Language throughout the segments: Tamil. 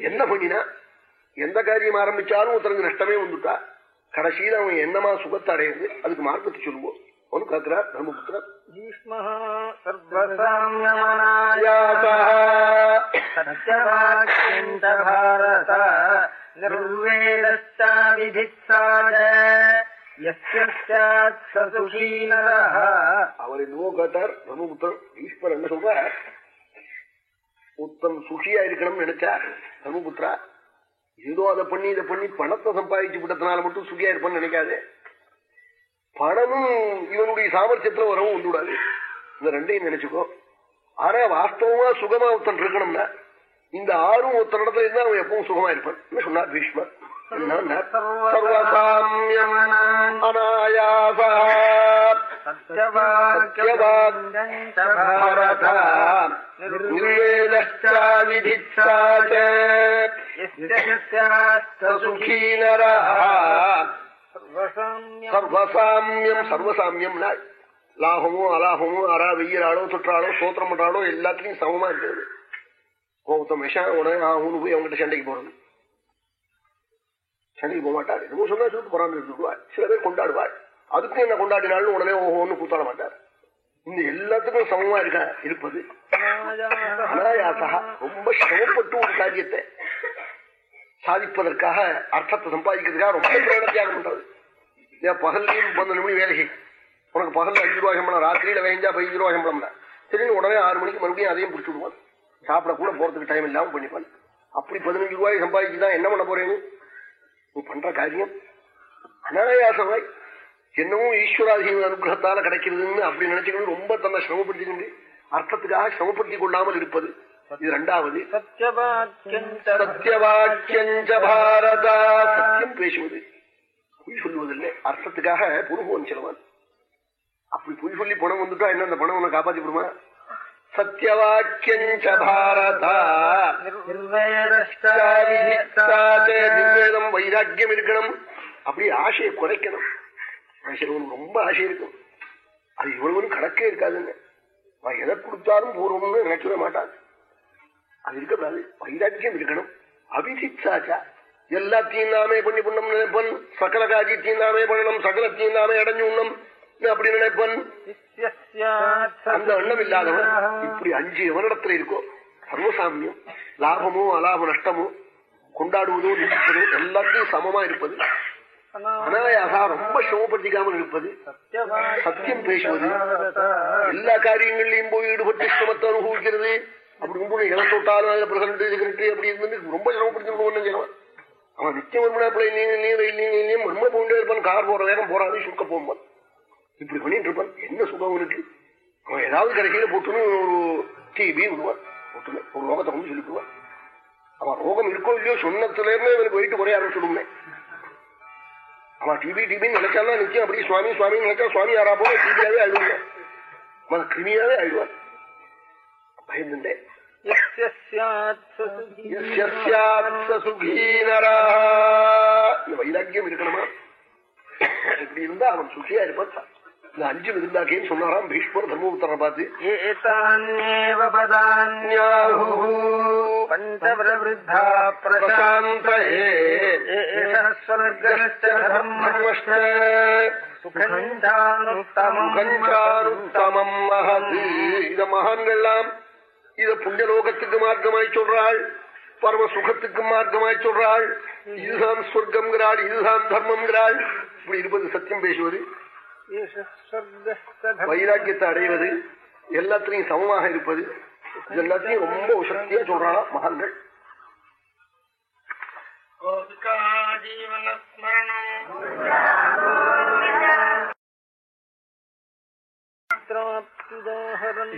என்ன பண்ணினா எந்த காரியம் ஆரம்பிச்சாலும் ஒருத்தருக்கு நஷ்டமே வந்துட்டா. கடைசியில் அவன் என்னமா சுகத்தை அடையுது அதுக்கு மார்க்கத்தை சொல்லுவோம். ஒன்னு கேட்கிறார் பிரம்மபுத்திரர் அவர் என்னவோ கேட்டார் பிரம்மபுத்திரன் ஈஸ்வர் என்ன சொல்ற உத்தம் சுகியா இருக்கணும்னு நினைச்சா பிரம்மபுத்திரா ஏதோ அதை பண்ணி இதை பண்ணி பணத்தை சம்பாதிச்சு விட்டதுனால மட்டும் சுகியா இருப்பான்னு நினைக்காதே. பணமும் இவனுடைய சாமர்த்தியத்துல வரவும் வந்துவிடாது. இந்த ரெண்டையும் நினைச்சுக்கோ. ஆனா வாஸ்தவமா சுகமா ஒருத்தன் இருக்கணும்னா இந்த ஆறும் ஒருத்தன் இடத்துல இருந்தா அவன் எப்பவும் சுகமா இருப்பான். சொன்னார்? பீஷ்மர் அநாயாசா சர்வசாமியம் சர்வசாமியம் லாபமோ அலாபமோ அரா வெய்யறாளோ சுற்றாளோ சோத்திரம் பண்றாளோ எல்லாத்துலயும் சமமா இருக்கிறது. கோபத்தம் விஷா உடனே ஆகும்னு போய் அவங்ககிட்ட சண்டைக்கு போறது. சண்டைக்கு போக மாட்டார் என்னமோ சொன்னா சொல்லிட்டு போறாங்க சில பேர் கொண்டாடுவாள் அதுக்கும் என்ன கொண்டாடினாலும் உடனே ஓஹோன்னு கூத்தாட மாட்டார். இந்த எல்லாத்துக்கும் சமமா இருக்க இருப்பது. அனாயாசா ரொம்ப சிரமப்பட்டு ஒரு காரியத்தை சாதிப்பதற்காக அர்த்தத்தை சம்பாதிக்கிறதுக்காக ரொம்ப பிரேடத்தியாகம் பண்றது பகல்லையும் பன்னெண்டு மணி வேலை உனக்கு பகல்ல அஞ்சு ரூபாய் சம்பளம் ராத்திரியில வேஞ்சா பதினஞ்சு ரூபாய் சம்பளம் சரின்னு உடனே ஆறு மணிக்கு மறுபடியும் அதையும் பிடிச்சி விடுவான். சாப்பிட கூட போறதுக்கு டைம் இல்லாம பண்ணிப்பான். அப்படி பதினஞ்சு ரூபாய் சம்பாதிச்சுதான் என்ன பண்ண போறேன்னு? நீ பண்ற காரியம் அனாயாசமாய் என்னவும் ஈஸ்வராதீன அனுகிரகத்தால கிடைக்கிறதுன்னு அப்படி நினைச்சுக்கணும். ரொம்ப தன்னை சிரமப்படுத்திக்கிண்டு அர்த்தத்துக்காக சிரமப்படுத்திக் கொள்ளாமல் இருப்பது. இது ரெண்டாவது சத்தியவாக்கியஞ்ச பாரதா. சத்தியம் பேசுவது. பொய் சொல்லுவதில்லை. அர்த்தத்துக்காக புருகுவன் செலவன். அப்படி பொய் சொல்லி பணம் வந்துட்டா என்ன அந்த பணம் உன்னை காப்பாத்தி விடுமா? சத்தியவாக்கியஞ்ச பாரதா. வைராக்கியம் இருக்கணும். அப்படி ஆசையை குறைக்கணும். மனுஷனுக்கு ரொம்ப ஆசை இருக்கும் அது இவ்வளவு கணக்கே இருக்காதுன்னு எதை கொடுத்தாலும் பூர்வம்னு நினைக்கவே மாட்டாது அது இருக்கக்கூடாது. வைராக்கியம் இருக்கணும். அபிசிச்சாச்சா எல்லாத்தையும் நாமே பண்ணி பண்ணம் நினைப்பன். சகல காஜித்தையும் நாமே பண்ணணும். சகலத்தையும் நாமே அடைஞ்சு உண்ணும். அப்படி நினைப்பன்? அந்த எண்ணம் இல்லாதவன் இப்படி அஞ்சு எவனிடத்துல இருக்கோ சர்வசாமியம் லாபமோ அலாப நஷ்டமோ கொண்டாடுவதோ நிற்பதோ எல்லாத்தையும் சமமா இருப்பது அனாயாசா ரொம்ப சிரமப்படுத்திக்காமல் இருப்பது. சத்தியம் பேசுவது. எல்லா காரியங்கள்லயும் போய் ஈடுபட்டு சிரமத்தை அனுபவிக்கிறது. அப்படி ரொம்ப எதை தொட்டாலும் அதுல பிரசன்ட் செக்ரட்டரி அப்படி இருந்து ரொம்ப சிரமப்படுத்தி அவன். நிச்சயம் வருமனா ரொம்ப போண்டே இருப்பான். கார் போற நேரம் போறாது சுருக்க போகும்போது. இப்படி பண்ணிட்டு இருப்பான். என்ன சுகம் அவனுக்கு? அவன் ஏதாவது கடைசியில போட்டுன்னு ஒரு டிபி விடுவான். போட்டுன்னு ஒரு ரோகத்தை கொண்டு சொல்லிக்குவான் அவன் ரோகம் இருக்கோ இல்லையோ சொன்னத்துல இருந்து இவனுக்கு வெயிட்டு குறைய ஆரம்பிச்சுடுமே அவன் டிவி டிபின்னு நினைச்சாலும் நிச்சயம் அப்படி சுவாமி சுவாமி நினைச்சா சுவாமி யாரா போல டிபியாவே அழுவாங்க அவன் கிருமியாவே அழுவான் பயந்துட்டேன். வைராக்கியம் இருக்கணுமா? இப்படி இருந்தா அவன் சுஷியா இருப்பான். இந்த அஞ்சு இருந்தாக்கேன்னு சொன்னாராம். பீஷ்மர் தர்மபுத்திர பார்த்து இத மகான்கள்லாம் இத புண்ணியலோகத்துக்கு மார்க்கமாய் சொல்றாள். பரம சுகத்துக்கு மார்க்கமாய் சொல்றாள். இதுதான் சொர்க்கம்ங்கிறாள் இதுதான் தர்மம்ங்கிறாள். இப்படி இருப்பது சத்தியம் பேசுவது வைராக்கியத்தை அடைவது எல்லாத்திலையும் சமமாக இருப்பது. எல்லாத்தையும் ரொம்ப சக்தியா சொல்றானா மகான்கள்.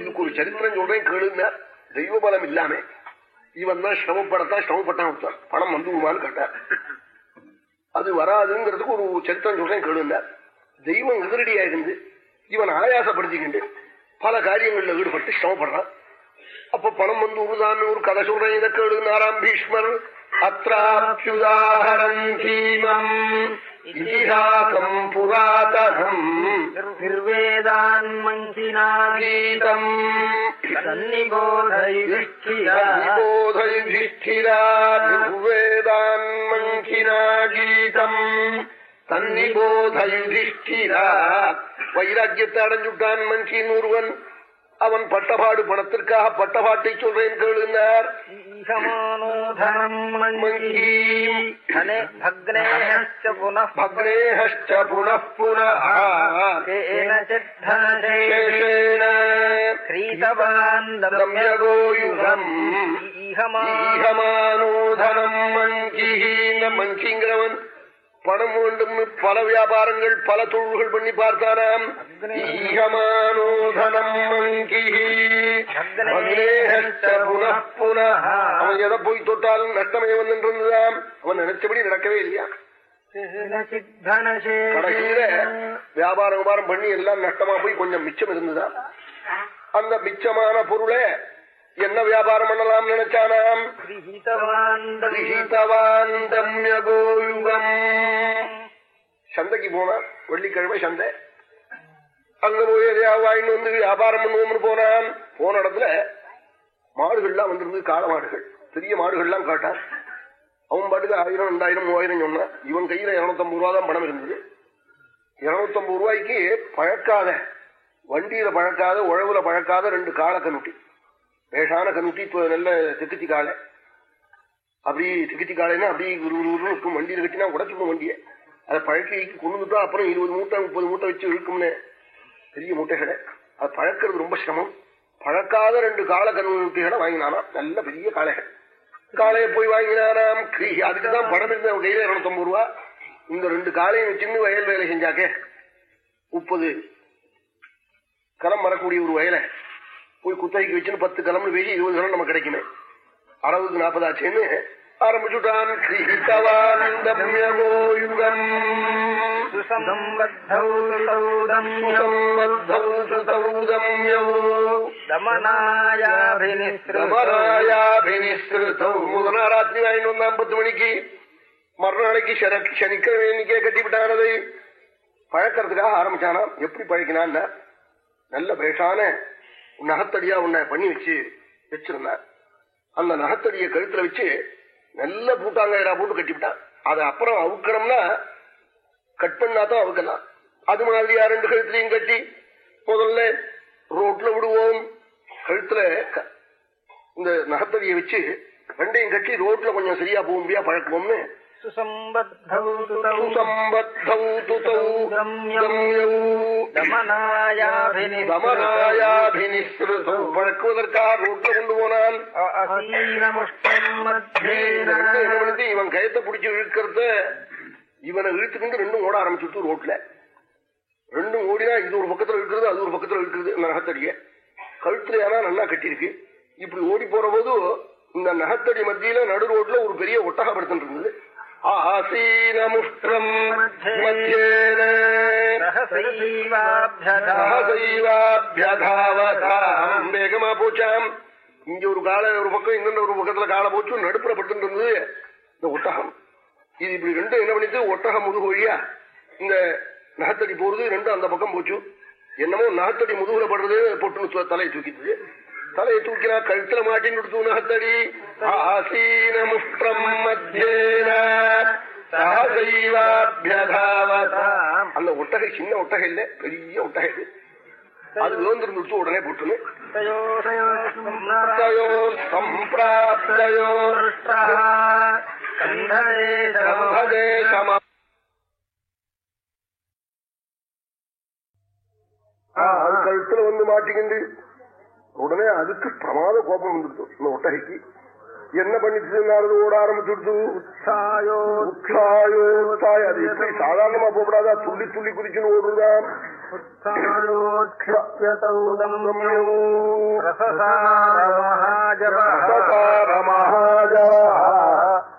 இதுக்கு ஒரு சரித்திரம் சொல்றேன் கேளுங்க. தெய்வ பலம் இல்லாம இவன் தான் சிரமப்படத்தான் சிரமப்பட்டான் பணம் வந்துருமான்னு கேட்டார் அது வராதுங்கிறதுக்கு ஒரு சரித்திரம் சொல்றேன் கேளுங்க. தெய்வம் எதிரடியா இருந்து இவன் ஆயாசப்படுத்திக்கிண்டு பல காரியங்கள்ல ஈடுபட்டு சிரமப்படுறான். அப்ப பணம் வந்து உருதான் ஒரு கதை சொல்றேன் இதை கேளுனாராம் பீஷ்மர். அத்திராப்யுதாஹரம் தீமம் இதிஹாசம் புராதனம். நிர்வேதான் மஞ்சினாகீதம் சன்னிபோதையுதிஷ்டிரா நிர்வேதான் மஞ்சினாகீதம் தன்னிபோதையுதிஷ்டிரா வைராக்கியத்தை அடைஞ்சுட்டான் மனுஷன் ஒருவன் அவன் பட்டபாடு பணத்திற்காக பட்டபாட்டை சொல்றேன் கேளுனார். மங்கிங்கிறவன் பணம் வேண்டும்னு பல வியாபாரங்கள் பல தொழில்கள் பண்ணி பார்த்தானாம். அவன் எதை போய் தொட்டாலும் நஷ்டமே வந்துருந்ததாம் அவன் நினைச்சபடி நடக்கவே இல்லையா? கடைசியில வியாபாரம் வியாபாரம் பண்ணி எல்லாம் நஷ்டமா போய் கொஞ்சம் மிச்சம் இருந்ததா? அந்த மிச்சமான பொருளை என்ன வியாபாரம் பண்ணலாம் நினைச்சானாம்? கிரகிதவாந்தம்யகோயுகம் சந்தைக்கு போனான் வெள்ளிக்கிழமை சந்தை. அங்க போய் வாயின்னு வந்து வியாபாரம் பண்ணுவோம்னு போனான். போன இடத்துல மாடுகள்லாம் வந்திருந்து காள மாடுகள். பெரிய மாடுகள்லாம் காட்டான். அவன் பாட்டுக்கு ஆயிரம் ரெண்டாயிரம் மூவாயிரம் சொன்னான் இவன் கையில இருநூத்தம்பது ரூபா தான் பணம் இருந்தது. இருநூத்தம்பது ரூபாய்க்கு பழக்காத வண்டியில பழக்காத உழவுல பழக்காத ரெண்டு காளை கமிட்டி வேஷான கமிட்டி இப்போ நல்ல திக்குச்சி காளை. அப்படி திக்குச்சி காலைன்னா அப்படி ஒரு ஒரு இருக்கும். வண்டியில கட்டினா உடச்சிப்போம் வண்டியை. அதை பழக்கி கொண்டு வந்துட்டா அப்புறம் இருபது மூட்டை முப்பது மூட்டை வச்சு இழுக்கும்னு. பெரிய மூட்டைகளை அது பழக்கிறது ரொம்ப சிரமம். பழக்காத ரெண்டு கால கண்ணுகளை வாங்கினானா நல்ல பெரிய காளைகள் காளையை போய் வாங்கினாராம். அதுக்குதான் படம் இருந்த கையில இருநூத்தம்பது ரூபா. இந்த ரெண்டு காளையும் வச்சுன்னு வயல் வேலை செஞ்சாக்க முப்பது. களம் வரக்கூடிய ஒரு வயலை. போய் குத்தகைக்கு வச்சுன்னு பத்து கிளம்பு பேசி இருபது கிளம்பு நமக்கு கிடைக்குமே. அறுபதுக்கு நாற்பதாச்சேன்னு ஆரம்பிச்சுட்டான். முதனாராத்திரி வாங்கிட்டு வந்தான் பத்து மணிக்கு. மறுநாளைக்கு சனிக்கிழமை எண்ணிக்கை கட்டிவிட்டான் அதை. பழக்கிறதுக்காக ஆரம்பிச்சானா எப்படி பழக்கினான் நல்ல பேஷான நகத்தடியா உன்னை பண்ணி வச்சு வச்சிருந்தார். அந்த நகத்தடியை கழுத்துல வச்சு நல்ல பூட்டாங்கடா போட்டு கட்டிவிட்டான் அதை அப்புறம் அவுக்கணும்னா கட் பண்ணாதான் அவுக்கலாம். அது மாதிரியா ரெண்டு கழுத்துலையும் கட்டி முதல்ல ரோட்ல விடுவோம். கழுத்துல க- இந்த நகத்தடியை வச்சு ரெண்டையும் கட்டி ரோட்ல கொஞ்சம் சரியா போக பழக்குவோம்னு सुसम्बद्धौ सुतौ சுசம்பத்தௌ துதௌ गम्यौ கம்யௌ दमनायाभिनिसृतौ தமராயாபினிஸ்ருதௌ பழக்குவதற்காக ரோட்ல கொண்டு போனான் असीनमुष्टम् मध्येन ரெண்டு என்ன பண்ணுது, இவன் கயத்தை பிடிச்சு இழுக்கிறத இவனை இழுத்துக்கிட்டு ரெண்டும் ஓட ஆரம்பிச்சுட்டு ரோட்ல ரெண்டும் ஓடினா இது ஒரு பக்கத்துல இருக்கிறது அது ஒரு பக்கத்துல இருக்கிறது இந்த நகத்தடிய கழுத்துல ஏன்னா நல்லா கட்டியிருக்கு இப்படி ஓடி போற போது இந்த நகத்தடி மத்தியில நடு ரோட்ல ஒரு பெரிய ஒட்டகப்படுத்தல் இருந்தது ஆசீனமுஷ்டம் மத்தியேன सहसैवाभ्यधा சகசைவாபியதாவதாம் வேகமா போச்சாம் இங்க ஒரு காலை ஒரு பக்கம் இங்க ஒரு பக்கத்துல காலை போச்சு நடுப்புற பட்டு இருந்தது இந்த ஒட்டகம் இது இப்படி ரெண்டும் என்ன பண்ணிட்டு ஒட்டகம் முதுகு வழியா இந்த நகத்தடி போறது ரெண்டும் அந்த பக்கம் போச்சு என்னமோ நகத்தடி முதுகுல படுறது பொட்டுன்னு தலையை தூக்கிட்டு தலையை தூக்கினா கழுத்துல மாட்டின்னு கொடுத்து நகத்தடி ஆசீன முஷ்டம் மத்தியேன சகசைவாபியதாவதாம் அந்த ஒட்டகை சின்ன ஒட்டகை இல்ல பெரிய ஒட்டகை இது. அது விழுந்திருந்துச்சு உடனே போட்டுன்னு அது கழுத்துல வந்து மாட்டிக்கிண்டு. உடனே அதுக்கு பிரமாத கோபம் வந்துடுச்சு இந்த ஒட்டகைக்கு. என்ன பண்ணிட்டு ஓட ஆரம்பிச்சுடுச்சு. அது எப்படி சாதாரணமா போகக்கூடாதா? துள்ளி துள்ளி குதிச்சுன்னு ஓடுறதான்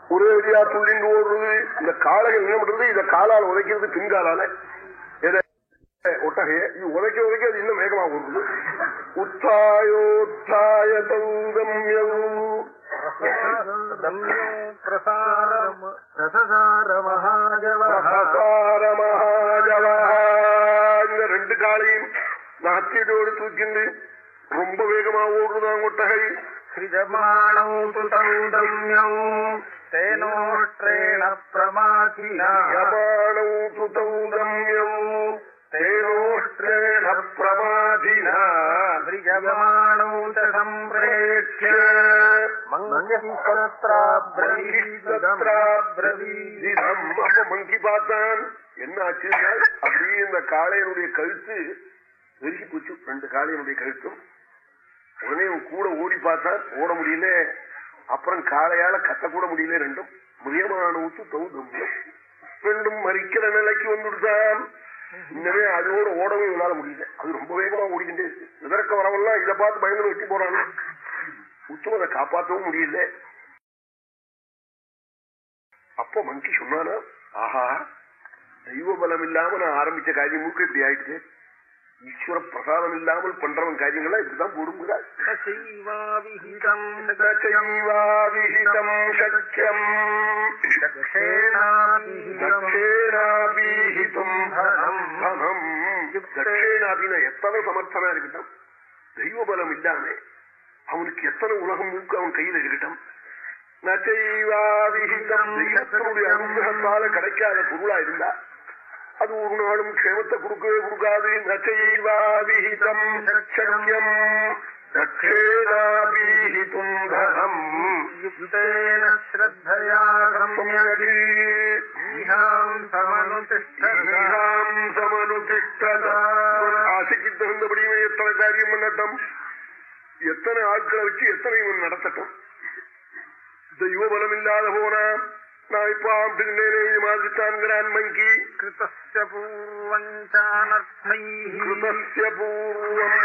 ஒரே வழியா துள்ளிண்டு ஓடுறது. இந்த காளைகள் என்ன பண்றது? இத காலால் உதைக்கிறது பின்காலால. ஒட்டகைய. உதைக்க உதைக்க அது இன்னும் வேகமா ஓடுது. உத்தாயோத்தாய ரெண்டு காலையும் நாட்டியத்தோடு தூக்கிண்டு ரொம்ப வேகமா ஓடுதான் கொட்டகை தேனோற்றேண பிரமாதினா तेनोष्ट्रेण प्रमाथिना யபாணௌ சுதௌ கம்யௌ தேனோஷ்டேன பிரமாதினா सृजमाणौ च सम्प्रेक्ष्य मङ्गीस्तत्राब्रवीदम् அப்ப மங்கி பார்த்தான் என்ன ஆச்சுன்னா அப்படியே இந்த காளையனுடைய கழுத்து வெறுகி போச்சு ரெண்டு காளையனுடைய கழுத்தும் உடனே இவன் கூட ஓடி பார்த்தான் ஓட முடியல அப்புறம் காளையால கத்த கூட முடியல ரெண்டும் முயமான ஊத்து தௌதம் ரெண்டும் மறிக்கிற நிலைக்கு வந்துடுதான் இன்னமே அதோட ஓடவும் இவனால முடியல. அது ரொம்ப வேகமா ஓடிக்கிட்டே இருக்கு. எதற்க வரவெல்லாம் இதை பார்த்து பயங்கர வெட்டி போறாங்க. உத்தம் அதை காப்பாற்றவும் முடியல. அப்போ மங்கி சொன்னானா ஆஹா தெய்வ பலம் இல்லாம நான் ஆரம்பிச்ச காரியம் முழுக்க இப்படி ஆயிடுச்சு ஈஸ்வர பிரசாதம் இல்லாமல் பண்றவன் காரியங்களா இப்படிதான் போடுங்கிறார். தட்சேனாபின எத்தனை சமர்த்தனா இருக்கட்டும்? தெய்வ பலம் இல்லாம அவனுக்கு எத்தனை உலகம் முழுக்க அவன் கையில் இருக்கட்டும்? தெய்வத்தினுடைய அனுகிரகத்தால கிடைக்காத பொருளா இருந்தா அது ஒரு நாளும் க்ஷேமத்தை கொடுக்கவே கொடுக்காது. நச்சைவாவிஹிதம் தட்சேனாபீஹிதும் தனம் யுக்தேன ஸ்ரத்தயா சம்யதி ஈஹாம் சமனுதிஷ்டதா ஆசைக்கு தகுந்தபடியுமே எத்தனை காரியம் பண்ணட்டும் எத்தனை ஆட்களை வச்சு எத்தனை இவன் நடத்தட்டும்? தெய்வ பலம் இல்லாத போனா நான் இப்ப ஆம்பினேன் எழுதி மாதிரித்தான் மங்கி கிருத்திய பூர்வம் கிருத்திய பூர்வம்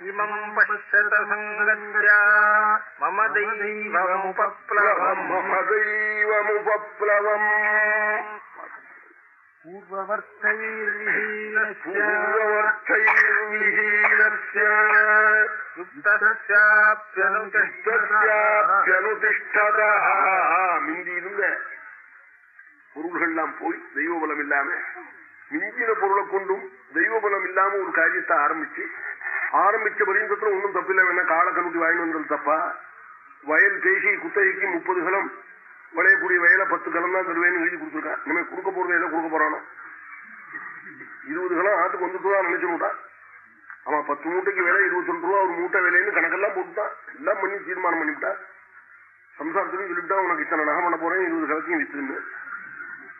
இமம் பஷ்யத சங்கத்யா மம தெய்வமுபப்ளவம் மம தெய்வமுபப்ளவம் பூர்வவர்த்தைர்விஹீனூர்வவர்த்தைர்விஹீனஸ்யாப்யனுதிஷ்டத மிந்தி இருந்த பொருள்கள்லாம் போய் தெய்வபலம் இல்லாம மிஞ்சின பொருளை கொண்டும் தெய்வபலம் இல்லாம ஒரு காரியத்தை ஆரம்பிச்சு ஆரம்பிச்ச பரியந்தத்துல ஒன்றும் தப்பில்லை. வேணா காலக்கணுட்டி வாங்கிட்டு வந்தது தப்பா? வயல் பேசி குத்தகைக்கு முப்பது கலம் விளையக்கூடிய வயலை பத்து கலம் தான் தருவேன்னு எழுதி கொடுத்துருக்கான் இனிமே கொடுக்க போறது எதை கொடுக்க போறானோ? இருபது கலம் ஆத்துக்கு வந்துட்டுதான் நினைச்சுட்டான் அவன் பத்து மூட்டைக்கு விலை இருபத்தொன்று ரூபா ஒரு மூட்டை விலைன்னு கணக்கெல்லாம் போட்டுட்டான் எல்லாம் பண்ணி தீர்மானம் பண்ணிவிட்டான் சம்சாரத்துக்கு சொல்லிவிட்டா உனக்கு இத்தனை நகை பண்ண போறேன் இருபது கலத்தையும் வித்துன்னு.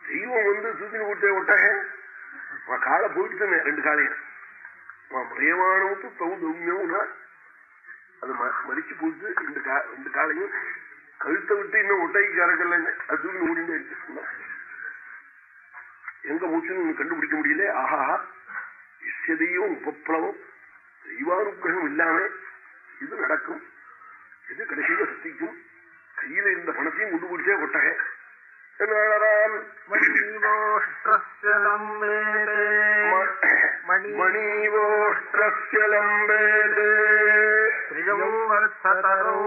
தெய்வம் வந்து தூக்கின்னு விட்டே விட்டாக அவன் காலை போயிட்டு ரெண்டு காலையும். அவன் முறையமானவுக்கு தௌதம்யம்னா அது மறிச்சு போட்டு ரெண்டு கா ரெண்டு காலையும் கழுத்தை விட்டு இன்னும் ஒட்டைக்கு கறக்கலங்க அது தூக்கி ஓடிண்டே இருக்கு எங்க மூச்சுன்னு கண்டுபிடிக்க முடியல. ஆஹா. எஸ்யதையும் உபப்ளவம் தெய்வானுகிரகம் இல்லாம இது நடக்கும். இது கடைசியில சத்திக்கும். கையில இருந்த பணத்தையும் கொண்டு பிடிச்சே கொட்டக என்னாராம் मणीवोष्ट्रस्य लम्बेते மணிவோஷ்டிரஸ்ய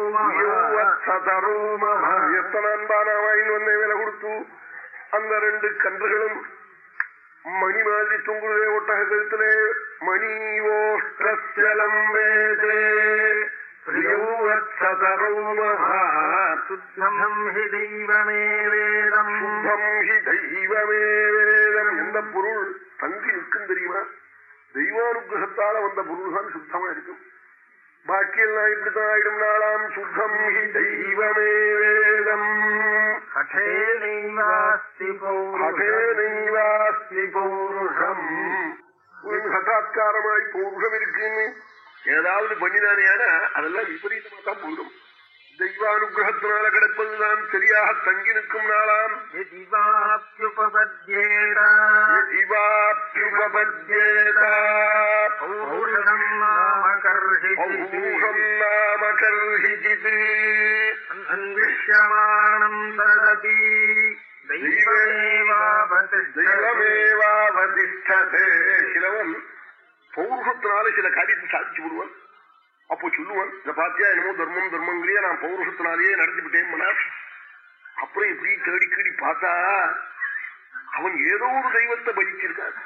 லம்பேதே எத்தனை அன்பான வாங்கிட்டு வந்தே விலை கொடுத்து அந்த ரெண்டு கன்றுகளும் மணி மாதிரி தொங்குதே ஒட்டக கழுத்திலே மணிவோஷ்டிரஸ்ய லம்பேதே சுத்தம் ஹி தெய்வமே வேதம் தெய்வமேவேதம் எந்த பொருள் தங்கி நிற்கும் தெரியுமா தெய்வானுகிரகத்தால வந்த பொருள் தான் சுத்தமா இருக்கும் பாக்கியெல்லாம் இப்படித்தான் ஆயிடும். நாளாம் சுத்தம் ஹி தெய்வமே வேதம். ஹடேனைவாஸ்தி ஹடேனைவாஸ்தி பௌருஷம். ஹட்டாத்காரமாய் பௌருஷம். இருக்குன்னு ஏதாவது பண்ணினானேனா அதெல்லாம் விபரீதமா தான் போயிடும். தெய்வானுகிரகத்தினால கிடைப்பதுதான் சரியாக தங்கி நிற்கும் நாளாம் அன்விஷ்யமாணம் ததபி தெய்வமேவாவதிஷ்டதே தெய்வமேவாவதிஷ்டதே சிலவன் பௌருஷத்தினால சில காரியத்தை சாதிச்சு விடுவான் அப்போ சொல்லுவான் இதை பார்த்தியா என்னமோ தர்மம் தர்மங்கிறிய நான் பௌருஷத்தினாலேயே நடத்தி விட்டேன் அப்புறம் இப்படி தேடி கேடி பார்த்தா அவன் ஏதோ ஒரு தெய்வத்தை பலிச்சிருக்கான்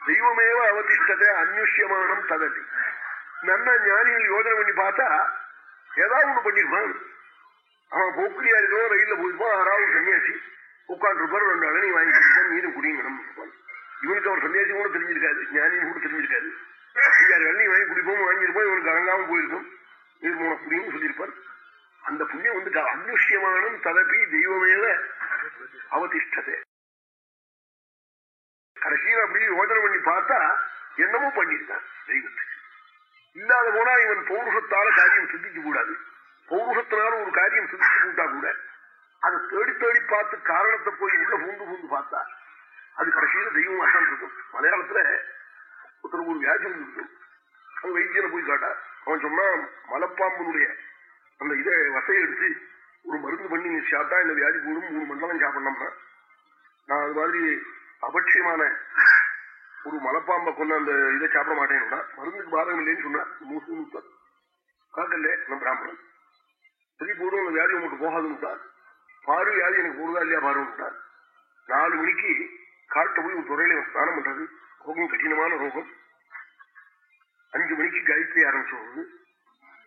தெய்வமேவ அவதிஷ்டத்தை அந்யுஷ்யமானம் ததடி நல்ல ஞானிகள் யோஜனை பண்ணி பார்த்தா ஏதாவது ஒண்ணு பண்ணிருப்பான். அவன் போக்குரியா இருக்கிறோம் ரயில்ல போயிருப்பான் யாராவது சன்னியாசி. உட்காந்துருப்பார் ரெண்டு அழனி வாங்கி கொடுப்பான் நீரும் குடியும் இவனுக்கு அவர் சன்னியாசி கூட தெரிஞ்சிருக்காது ஞானியும் கூட தெரிஞ்சிருக்காது ஐயாறு வெள்ளி வாங்கி குடிப்போம் வாங்கியிருப்போம் இவனுக்கு அடங்காம போயிருக்கும். நீர் மூணு குடியும் சொல்லியிருப்பார். அந்த புண்ணியம் வந்து அனுஷ்யமானம் ததப்பி தெய்வமேல அவதிஷ்டதே. கடைசியில் அப்படி யோஜனை பண்ணி பார்த்தா என்னமோ பண்ணியிருக்கான் தெய்வத்துக்கு இல்லாத போனா இவன் பௌருஷத்தால காரியம் சிந்திக்க கூடாது. பௌருஷத்தினால ஒரு காரியம் சிந்திச்சு கூட்டா கூட அதை தேடி தேடி பார்த்து காரணத்தை போய் உள்ள பூந்து பூந்து பார்த்தா அது கடைசியில தெய்வமாக இருக்கும். மலையாளத்துல ஒருத்தருக்கு ஒரு வியாதி இருக்கும் அவன் வைத்தியனை போய் காட்டா அவன் சொன்னா மலப்பாம்பனுடைய அந்த இதை வசையை எடுத்து ஒரு மருந்து பண்ணி நீ சாப்பிட்டா இந்த வியாதி கூடும் மூணு மண்டலம் சாப்பிடணும்னா. நான் அது மாதிரி அபட்சியமான ஒரு மலப்பாம்பை கொண்டு அந்த இதை சாப்பிட மாட்டேன்னா மருந்துக்கு பாதகம் இல்லைன்னு சொன்னா மூசு முத்தம் காக்கல்ல நம்ம பிராமணன். சரி போடும் அந்த வியாதி உங்களுக்கு போகாதுன்னு பாரு வியாதி எனக்கு போடுதா இல்லையா பாருன்னு நாலு மணிக்கு காட்ட போய் ஒரு துறையில ஸ்நானம் பண்றது. ரோகம் கடினமான ரோகம். அஞ்சு மணிக்கு காயத்ரி ஆரம்பிச்சு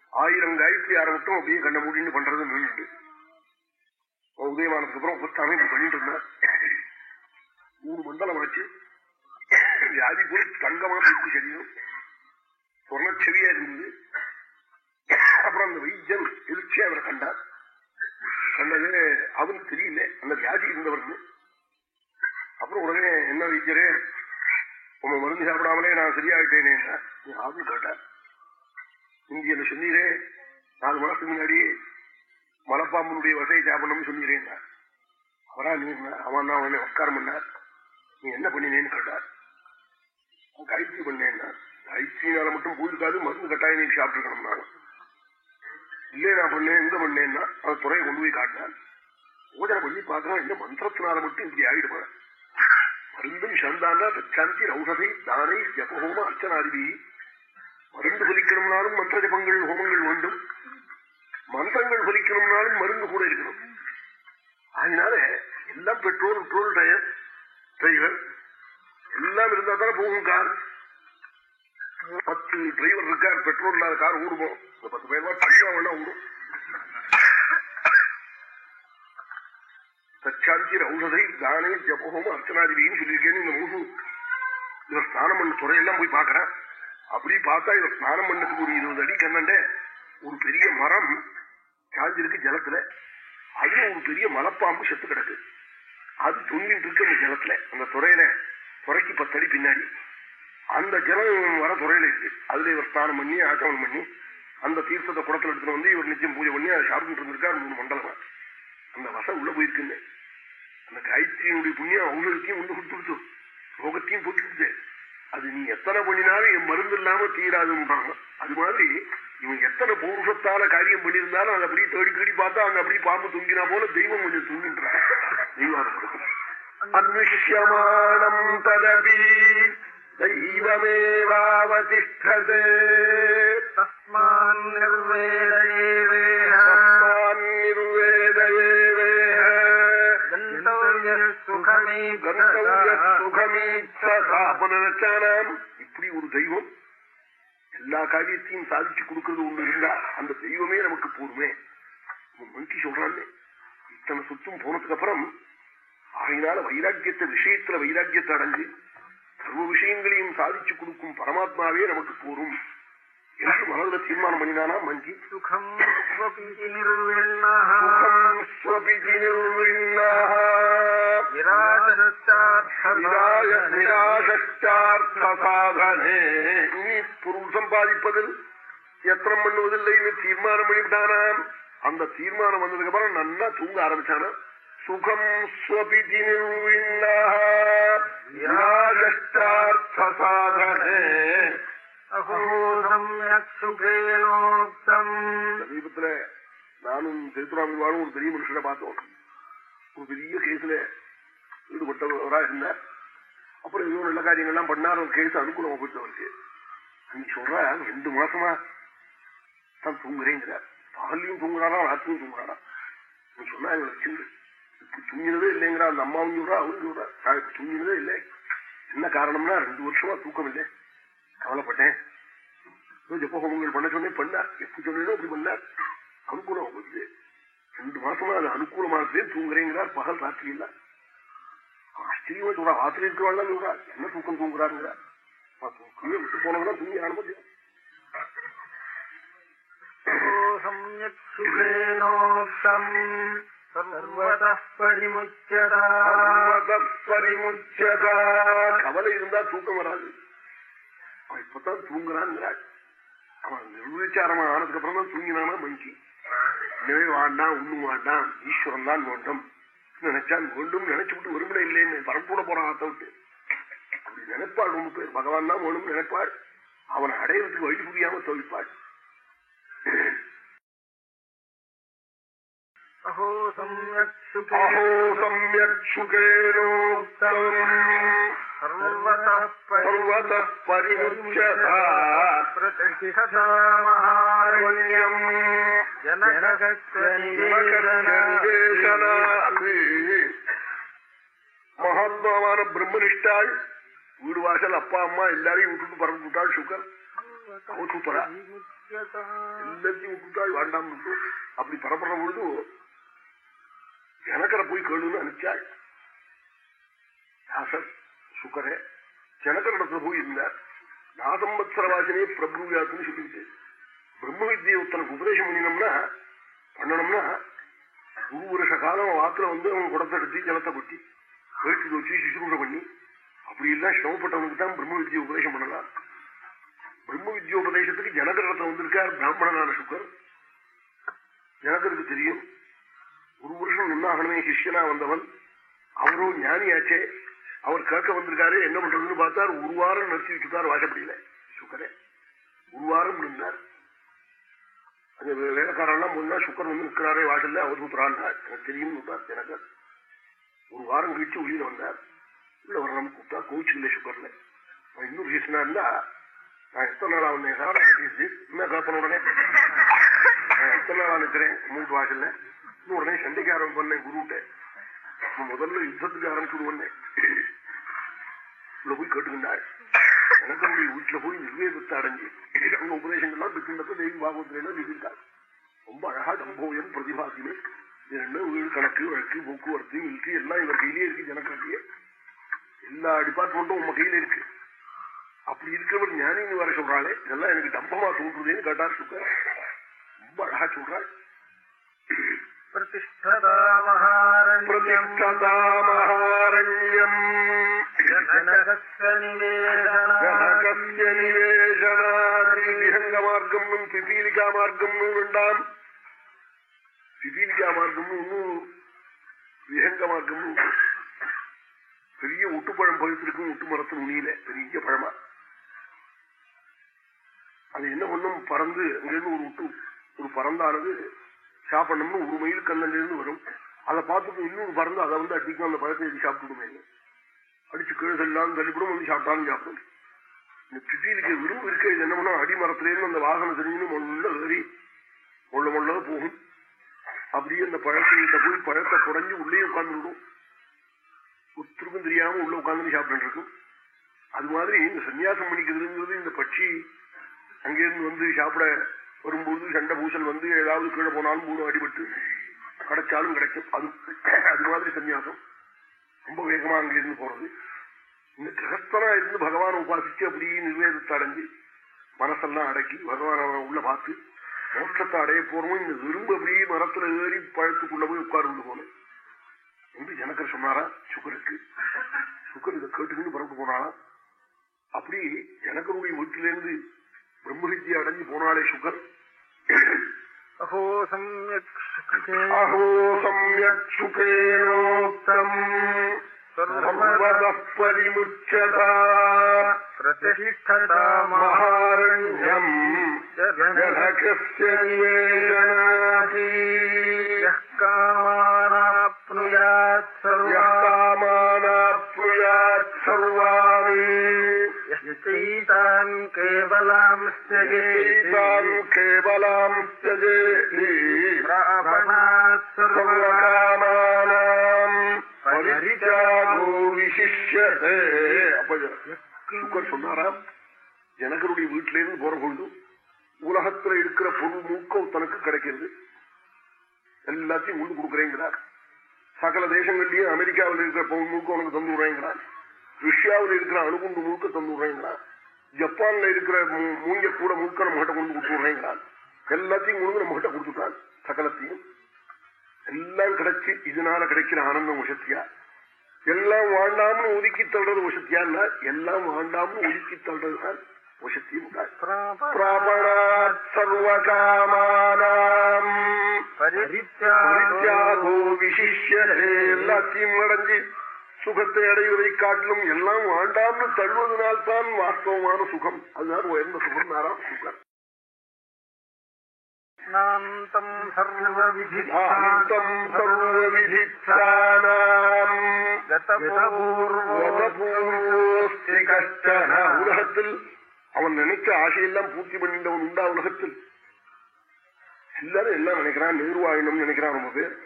ஆயிரம் காயத்ரி ஆரம்பித்தோம் அப்படியே கண்ண மூடின்னு பண்றது நின்றுட்டு. உதயமானதுக்கு அப்புறம் உபஸ்தானம் இப்படி பண்ணிட்டு இருந்தேன். மூணு மண்டலம் ஆச்சு வியாதி போய் தங்கமா போயிட்டு சரீரம். சொர்ணச்செவியா இருந்தது. அப்புறம் அந்த வைத்தியன் எழுச்சியா அவரை கண்டார் கண்டது அவனுக்கு தெரியல அந்த வியாதி இருந்தவர்னு. அப்புறம் உடனே என்ன வைத்தியரே உங்க மருந்து சாப்பிடாமலே நான் சரியாயிட்டேனே யாருன்னு கேட்டார் இங்க என்ன சொன்னீரே நாலு மாசத்துக்கு முன்னாடி மலப்பாம்பனுடைய வசையை சாப்பிடணும்னு சொன்னீரேன் அவரா நீர்னா அவன் தான் அவனை உட்காரம் பண்ணார். நீ என்ன பண்ணினேன்னு கேட்டார். காய்ச்சி பண்ணேன்னா காய்ச்சினால மட்டும் போயிருக்காது மருந்து கட்டாயம் நீ சாப்பிட்டுருக்கணும் நான் இல்லையே நான் பண்ணேன் எங்க பண்ணேன்னா அவன் துறையை கொண்டு போய் காட்டினான் யோஜனை பண்ணி பார்க்கறான் இந்த மந்திரத்தினால மட்டும் இப்படி ஆயிடுமா மருந்தும் சந்தானா தச்சாந்தி ரௌஷதை தானை ஜபஹோம அர்ச்சனாதிபி மருந்து பலிக்கணும்னாலும் மந்திர ஜபங்கள் ஹோமங்கள் வேண்டும். மந்திரங்கள் பலிக்கணும்னாலும் மருந்து கூட இருக்கணும். அதனால எல்லாம் பெட்ரோல் பெட்ரோல் டயர் டிரைவர் எல்லாம் இருந்தா தானே போகும் கார். பத்து டிரைவர் இருக்கார் பெட்ரோல் இல்லாத கார் ஓடுவோம் பத்து பேர் தனியா வேணா ஓடும். சச்சாந்தி ரௌஷதை தானே ஜபஹோம அர்ச்சனாதிபின்னு சொல்லியிருக்கேன்னு இந்த மூசு இவர் ஸ்நானம் பண்ண துறையெல்லாம் போய் பாக்குறேன் அப்படி பார்த்தா இவர் ஸ்நானம் பண்ணதுக்கு ஒரு இருபது அடி கண்ணண்ட ஒரு பெரிய மரம் சாஞ்சிருக்கு ஜலத்துல. அதுல ஒரு பெரிய மலைப்பாம்பு செத்து கிடக்கு. அது தொங்கிட்டு இருக்கு அந்த ஜலத்துல. அந்த துறையில துறைக்கு பத்தடி பின்னாடி. அந்த ஜலம் வர துறையில இருக்கு. அதுல இவர் ஸ்நானம் பண்ணி ஆச்சமனம் பண்ணி அந்த தீர்த்தத்தை குடத்துல எடுத்துட்டு வந்து இவர் நிச்சயம் பூஜை பண்ணி அதை சாப்பிட்டு இருந்திருக்காரு மூணு மண்டலமா. அந்த வசம் உள்ள போயிருக்குன்னு. அந்த காயத்ரியினுடைய புண்ணியம் அவங்களுக்கையும் ஒண்ணு கொடுத்துருச்சு ரோகத்தையும் போட்டு அது நீ எத்தனை பண்ணினாலும் என் மருந்து இல்லாம தீராதுன்றாங்க அது மாதிரி இவன் எத்தனை பௌருஷத்தால காரியம் பண்ணியிருந்தாலும் அதை அப்படியே தேடி தேடி பார்த்தா அங்க அப்படியே பாம்பு தூங்கினா போல தெய்வம் கொஞ்சம் தூங்கின்றான். தெய்வாரம் ததபி தெய்வமேவாவதிஷ்டதே. தஸ்மான் நிர்வேதயேவேஹ. சுகமீச்சானாம் இப்படி ஒரு தெய்வம் எல்லா காரியத்தையும் சாதிச்சு கொடுக்கறது ஒண்ணு இருந்தா அந்த தெய்வமே நமக்கு போருமே மங்கி சொல்றான்னு இத்தனை சுத்தம் போனதுக்கு அப்புறம் ஆகையினால வைராக்கியத்தை விஷயத்துல வைராக்கியத்தை அடைஞ்சு சர்வ விஷயங்களையும் சாதிச்சு கொடுக்கும் பரமாத்மாவே நமக்கு போரும் என்று மனதுல தீர்மானம் பண்ணினானா மஞ்சி? சுகம் நிராசார்த்தசாதனே இனி பொருள் சம்பாதிப்பதில் எத்தனம் பண்ணுவதில்லை தீர்மானம் பண்ணிவிட்டானாம் அந்த தீர்மானம் வந்ததுக்கு அப்புறம் நல்லா தூங்க ஆரம்பிச்சானா? சுகம் ஸ்வபிதி சம்யக் சுகேனோக்தம் சமீபத்துல நானும் சேத்துராமிவாரும் ஒரு பெரிய மனுஷனை பார்த்தோம். ஒரு பெரிய கேஸ்ல ஈடுபட்டவரா இருந்தார். அப்புறம் இன்னொரு நல்ல காரியங்கள்லாம் பண்ணார் ஒரு கேஸ் அனுகூலமா போயிட்டு அவருக்கு. அன்னைக்கு சொல்ற ரெண்டு மாசமா தான் தூங்குறேங்கிறார். பகல்லையும் தூங்குறாரா ராத்திரியும் தூங்குறாரா? நீ சொன்னா இவங்களை வச்சிருந்து இப்ப தூங்கினதே இல்லைங்கிறா அந்த அம்மாவும் சொல்றா அவரும் சொல்றா. நான் இப்ப தூங்கினதே இல்லை. என்ன காரணம்னா ரெண்டு வருஷமா தூக்கம் இல்லை. கவலைப்பட்டேன். ஜப்பஹோமங்கள் பண்ண சொன்னேன்? பண்ணார் எப்படி சொன்னேனோ அப்படி பண்ணார் அனுகூலம் வந்து ரெண்டு மாசமா அது அனுகூலமா தூங்குறேங்கிறார். பகல் ராத்திரி இல்ல ஆச்சரியமா சொல்றா. ராத்திரி இருக்கிறவாள் என்ன தூக்கம் தூங்குறாருங்கிறார். விட்டு போனவங்க தூங்கி ஆரம்பிச்சு. கவலை இருந்தா தூக்கம் வராது. அவன் இப்பதான் தூங்குறான்ங்கிறாள் அவன் நிர்விச்சாரமா ஆனதுக்கு அப்புறம் தான் தூங்கினானா மங்கி. எனவே வாண்டான் ஒண்ணும் வாண்டான் ஈஸ்வரன் தான் வேண்டும். நினைச்சான் வேண்டும் நினைச்சு விட்டு வருமனே இல்லைன்னு பரம்பூட போறான் ஆத்த விட்டு அப்படி நினைப்பாள் ரொம்ப பேர் பகவான் தான் வேணும் நினைப்பாள். அவனை அடையிறதுக்கு வழி புரியாம தவிப்பாள் प्रतिष्ठता महारण्यम् जनकस्य நிவேசனாக்கு மகாத்மாவான பிரம்மனிஷ்டாள் வீடு வாசல் அப்பா அம்மா எல்லாரையும் விட்டுட்டு பறந்து விட்டாள் சுகர் அவ சூப்பரா எல்லாத்தையும் விட்டுட்டாள் வேண்டாம் விட்டு அப்படி பரப்புற பொழுது ஜனகரை போய் கேளுன்னு அனுப்பிச்சாள். தாசர் சுகரே ஜனகரிடத்துல போய் இருந்தார். நாசம்பத்சர வாசனே பிரபுவியாத்துன்னு சொல்லிட்டு பிரம்ம வித்தியை ஒருத்தனுக்கு உபதேசம் பண்ணினோம்னா பண்ணணும்னா ஒரு வருஷ காலம் வாக்குல வந்து அவன் குடத்தை எடுத்து ஜலத்தை கொட்டி வேட்டு வச்சு சிசுரூட பண்ணி அப்படி எல்லாம் சிரமப்பட்டவனுக்கு தான் பிரம்ம வித்யை உபதேசம் பண்ணலாம். பிரம்ம வித்யோபதேசத்துக்கு ஜனகரத்தை வந்திருக்கார் பிராமணனான சுக்கர் ஜனகருக்கு தெரியும். ஒரு வருஷம் நின்னாகணுமே சிஷ்யனா வந்தவன். அவரும் ஞானியாச்சே. அவர் கேட்க வந்திருக்காரு என்ன பண்றதுன்னு பார்த்தார். ஒரு வாரம் நிறுத்தி வச்சுட்டார் வாசப்படியில. சுக்கரே. ஒரு வாரம் நின்றார் அந்த வேலைக்காரெல்லாம் முன்னா சுக்கர் வந்து நிற்கிறாரே வாசல்ல அவர் சூத்துறாண்டார் எனக்கு தெரியும் எனக்கு ஒரு வாரம் கழிச்சு உயிர் வந்தார். உள்ள வரணும் கூப்பிட்டா கோவிச்சுக்கல சுக்கர்ல இன்னொரு ரீசனா இருந்தா நான் எத்தனை நாளா வந்தேன் சார்? என்ன கேட்பன உடனே? நான் எத்தனை நாளா நிற்கிறேன் மூட்டு வாசல்ல. உடனே சண்டைக்கு ஆரம்பம் பண்ணேன் குருட்ட முதல்ல யுத்தத்துக்கு ஆரம்பிச்சுடுவேன் உள்ள போய் கேட்டுக்கிட்டாள் எனக்கு நம்முடைய வீட்டுல போய் நிர்வேதத்தை அடைஞ்சு அவங்க உபதேசங்கள்லாம் பிச்சுண்டத்தை தேவி பாகவத்திலாம் நிறுத்தாள் ரொம்ப அழகா கம்போயம் பிரதிபாத்தியமே என்ன வீடு கணக்கு வழக்கு போக்குவரத்து இருக்கு எல்லாம் இவர் கையிலே இருக்கு ஜனக்காட்டியே எல்லா டிபார்ட்மெண்ட்டும் உங்க கையில இருக்கு அப்படி இருக்கிறவர் ஞானின்னு வர சொல்றாளே இதெல்லாம் எனக்கு டம்பமா தோன்றுதுன்னு கேட்டார் சுக்க ரொம்ப அழகா சொல்றாள் प्रतिष्ठता महारण्यम् பிரதிஷ்டதா மகாரண்யம் जनकस्य निवेदना ஜனகஸ்ய நிவேசனாதி விஹங்க மார்க்கம் பிபீலிகா மார்க்கம் வேண்டாம் பிபீலிகா மார்க்கம் இன்னும் விஹங்க மார்க்கம் பெரிய ஒட்டுப்பழம் பழுத்திருக்கும் ஒட்டு மரத்து நுனியில பெரிய பழமா அது என்ன பண்ணும் பறந்து அங்கிருந்து ஒரு ஒட்டு ஒரு பறந்தானது சாப்பிடணும்னு ஒரு மயில் கண்ணல இருந்து வரும். அதை பார்த்துட்டு இன்னொரு பறந்து அதை வந்து அடிக்கும். அந்த பழத்தை எது சாப்பிட்டுடுமே அடிச்சு கீழே செல்லாம் தள்ளிப்படும் வந்து சாப்பிட்டாலும் சாப்பிடும். இந்த பிபிலுக்கு விரும்பு இருக்க இது என்ன பண்ணா அடிமரத்திலேருந்து அந்த வாகனம் தெரிஞ்சுன்னு முள்ள ஏறி மொள்ள மொள்ள போகும். அப்படியே அந்த பழத்திட்ட போய் பழத்தை குறைஞ்சு உள்ளே உட்கார்ந்து விடும் ஒருத்தருக்கும் தெரியாம உள்ள உட்கார்ந்து சாப்பிட்டு இருக்கும் அது மாதிரி இந்த சன்னியாசம் பண்ணிக்கிறதுங்கிறது இந்த பட்சி அங்கிருந்து வந்து சாப்பிட வரும்போது சண்டை பூசல் வந்து ஏதாவது கீழே போனாலும் மூணு அடிபட்டு கிடைச்சாலும் கிடைக்கும். அது அது மாதிரி சன்னியாசம் ரொம்ப வேகமா அங்கிருந்து போறது. இந்த கிரகஸ்தனா இருந்து பகவான் உபாசிச்சு அப்படியே நிர்வேதத்தை அடைஞ்சு மனசெல்லாம் அடக்கி பகவான் உள்ள பார்த்து மோட்சத்தை அடைய போறோம் இந்த விரும்பு அப்படியே மரத்துல ஏறி பழத்துக்குள்ள போய் உட்கார்ந்து போனேன். என்று ஜனக்கர் சொன்னாரா? சுக்கருக்கு. சுக்கர் இதை கேட்டுக்கிட்டு பறக்க போனாரா? அப்படி ஜனக்கருடைய வீட்டிலேருந்து பிரம்மஹித்தியை அடைஞ்சு போனாலே சுக்கர். अहो सम्यक् अहो सम्यक् सुखेनोक्तम् सर्वतः परिमुच्यता प्रतिष्ठता महारण्यम् जनकस्य निवेशनाति यः कामानाप्नुयात् सर्वामानाप्नुयात् सर्व गीतान् केवलां त्यजे गीतान् केवलां त्यजे சொன்னாராம் ஜனகருடைய வீட்டிலேருந்து போற பொழுது உலகத்துல இருக்கிற பொருள் மூக்கம் தனக்கு கிடைக்கிறது எல்லாத்தையும் உண்டு கொடுக்குறேங்கிறார் சகல தேசங்கள்லயும் அமெரிக்காவில் இருக்கிற பொருள் மூக்கம் உனக்கு தந்து விடுறேங்கிறார் ரஷ்யாவில் இருக்கிற அணுகுண்டு மூக்க தந்து விடுறேங்கிறார் ஜப்பான்ல இருக்கிற மூஞ்ச கூட மூக்க நம்ம கிட்ட கொண்டு கொடுத்து விடுறேங்கிறார் எல்லாத்தையும் கொண்டு நம்ம கிட்ட கொடுத்துட்டான் சகலத்தையும். எல்லாம் கிடைச்சு இதனால கிடைக்கிற ஆனந்தம் வசத்தியா எல்லாம் வாண்டாம்னு ஒதுக்கி தள்ளுறது வசத்தியா எல்லாம் வாண்டாம்னு ஒதுக்கி தள்ளுறதுதான் வசத்தியும் சர்வகாமானாம். எல்லாத்தையும் அடைஞ்சு சுகத்தை அடைவதை காட்டிலும் எல்லாம் வாண்டாம்னு தள்ளுவதனால்தான் வாஸ்தவமான சுகம். அதுதான் உயர்ந்த சுகம்? நாராம் சுகம். உலகத்தில் அவன் நினைச்ச ஆசையெல்லாம் பூர்த்தி பண்ணிட்டவன் உண்டா உலகத்தில்? எல்லாரும் எல்லாம் நினைக்கிறான். நேரு ஆயினம் நினைக்கிறான் ரொம்ப பேர்.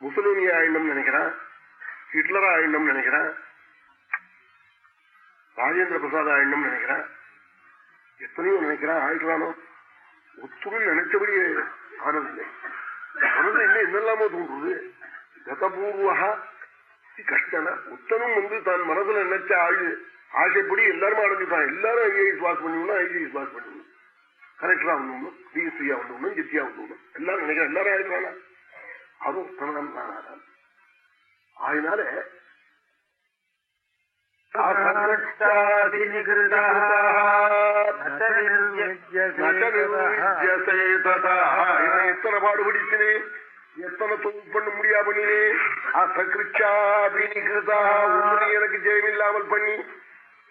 முசலினி ஆயினம் நினைக்கிறான். ஹிட்லர் ஆயிடணும்னு நினைக்கிறான். ராஜேந்திர பிரசாத் ஆயிடணும்னு நினைக்கிறான். எத்தனையோ நினைக்கிறான். ஆயிடுறானோ ஒத்துமை நினைச்சபடி ஆனதில்லை. மனது என்ன என்னெல்லாமோ தோன்றுறது கதபூர்வா கஷ்டன. உத்தனும் வந்து தான் மனசுல நினைச்ச ஆழ் ஆசைப்படி எல்லாருமே அடைஞ்சுட்டான் எல்லாரும் ஐஏஎஸ் பாஸ் பண்ணுவோம்னா ஐசிஎஸ் பாஸ் பண்ணுவோம் கலெக்டரா வந்துடணும் டிஎஸ்பியா வந்துடணும் ஜெத்தியா வந்துடணும் எல்லாரும் நினைக்கிறேன். எல்லாரும் ஆயிடுறானா அதுவும் உத்தமனம் தான். அதனால எத்தனை பாடுபடிச்சினேன் எத்தனை தொகுப்பு பண்ண முடியா பண்ணினேன் எனக்கு ஜெயமில்லாமல் பண்ணி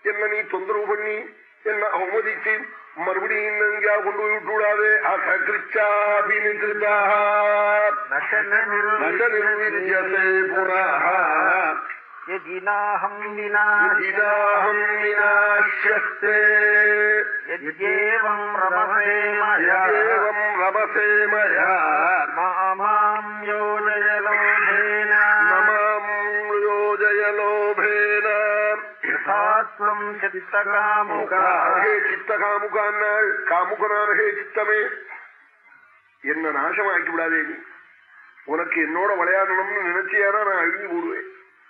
என்ன நீ தொந்தரவு பண்ணி என்ன அவன் மதிச்சு மறுபடியும் எங்கேயா கொண்டு போய் விட்டுவிடாதே அசகிருச்சாபினிகிருத்தே புனஹம் விநாஹம் விநாஷ்யஸ்தே யஜேவம் ரமசே மயா மாமாம் யோஜயலம் ஹே சித்த காமுகான்னாள் காமுகனான ஹே சித்தமே. என்ன நாசமாக்கி விடாதே நீ. உனக்கு என்னோட விளையாடணும்னு நினைச்சியானா நான் அழுகி போடுவேன்.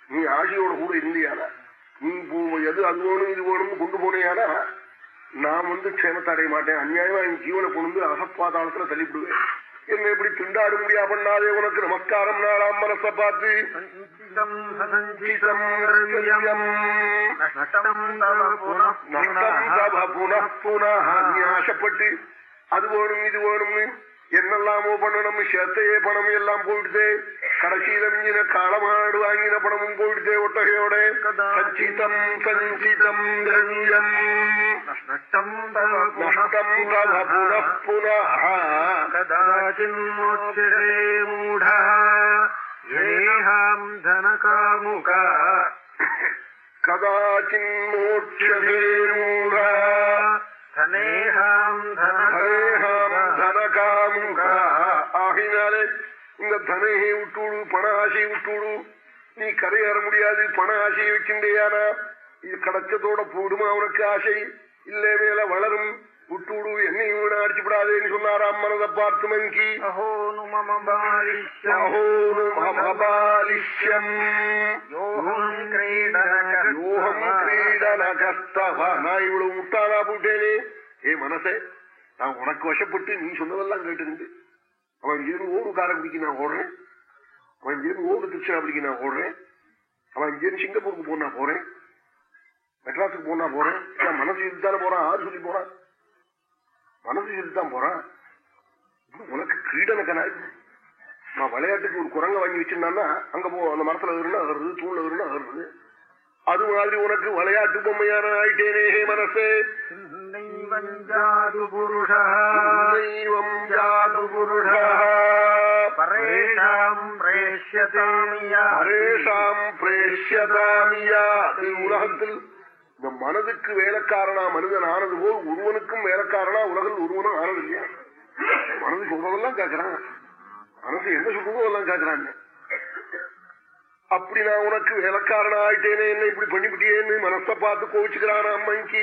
நீ ஆசையோட கூட இருந்தியானா? நீ போ- எது அது வேணும் இது வேணும்னு கொண்டு போனேயானா? நான் வந்து க்ஷேமத்தை அடைய மாட்டேன். அநியாயமா என் ஜீவனை கொண்டு வந்து அசப்பாதாளத்துல தள்ளிவிடுவேன். என்ன இப்படி திண்டாடும் முடியா பண்ணாதே உனக்கு. நமஸ்காரம் நாளாம் மனச பார்த்து. சித்தம் சசஞ்சிதம் திரவியம் நஷ்டம் தவ புனः புனः. நியாசப்பட்டு அது வேணும் இது வேணும்னு என்னெல்லாமோ பண்ணணும் சேத்தையே பணம் எல்லாம் போயிடுதே. கடைசியில மிஞ்சின காலமாடு வாங்கின பணமும் போயிடுதே ஒட்டகையோட. சஞ்சிதம் சஞ்சிதம் திரவியம் நஷ்டம் நஷ்டம் ஏஹாம் தனகாமுகா கதாச்சின் மோட்சதேமூகா தனேஹாம் தனேஹாம் தனகாமுகா ஆகினாலே இந்த தனேகை விட்டுடு பண ஆசையை விட்டுடு நீ கரையேற முடியாது பண ஆசையை வைக்கின்றேயானா இது கிடைச்சதோட போடுமா அவனுக்கு ஆசை? இல்ல மேல வளரும். விட்டுடு என்னையும் வீணாடிச்சுப்படாதேன்னு சொன்னாராம் மனதை பார்த்து மங்கி. நான் இவ்வளவு முட்டாதா போட்டேனே ஏ மனசே நான் உனக்கு வசப்பட்டு நீ சொன்னதெல்லாம் கேட்டுருந்து அவன் இருந்து ஓடு காரக்குடிக்கு நான் ஓடுறேன். அவன் இருந்து ஓடு திருச்சிராப்படிக்கு நான் ஓடுறேன். அவன் இங்கிருந்து சிங்கப்பூருக்கு போனா போறேன். மெட்ராஸுக்கு போனா போறேன். மனசு இருந்தாலும் போறான் ஆறு சொல்லி போறான். மனசு சொல்லித்தான் போறான். உனக்கு கீடனக்கனாய் நான் விளையாட்டுக்கு ஒரு குரங்க வாங்கி வச்சிருந்தான்னா அங்க போ அந்த மரத்துல இருந்தா அகருது தூண்ல இருந்தா அகருது அது மாதிரி உனக்கு விளையாட்டு பொம்மையான ஆயிட்டேனே மனசே. ஜாது புருஷம் ஜாது புருஷ. பிரேஷாம் பிரேஷியதாமியா. உலகத்தில் இந்த மனதுக்கு வேலைக்காரனா மனிதன் ஆனது போல் ஒருவனுக்கும் வேலைக்காரனா உலகில் ஒருவனும் ஆனது இல்லையா மனது சொல்றதெல்லாம் கேட்கறான் மனசு என்ன சொல்றதோ எல்லாம் கேட்கறான் அப்படி நான் உனக்கு வேலைக்காரன் ஆயிட்டேனே என்ன இப்படி பண்ணிவிட்டியேன்னு மனச பார்த்து கோவிச்சுக்கிறான் அம்மங்கி.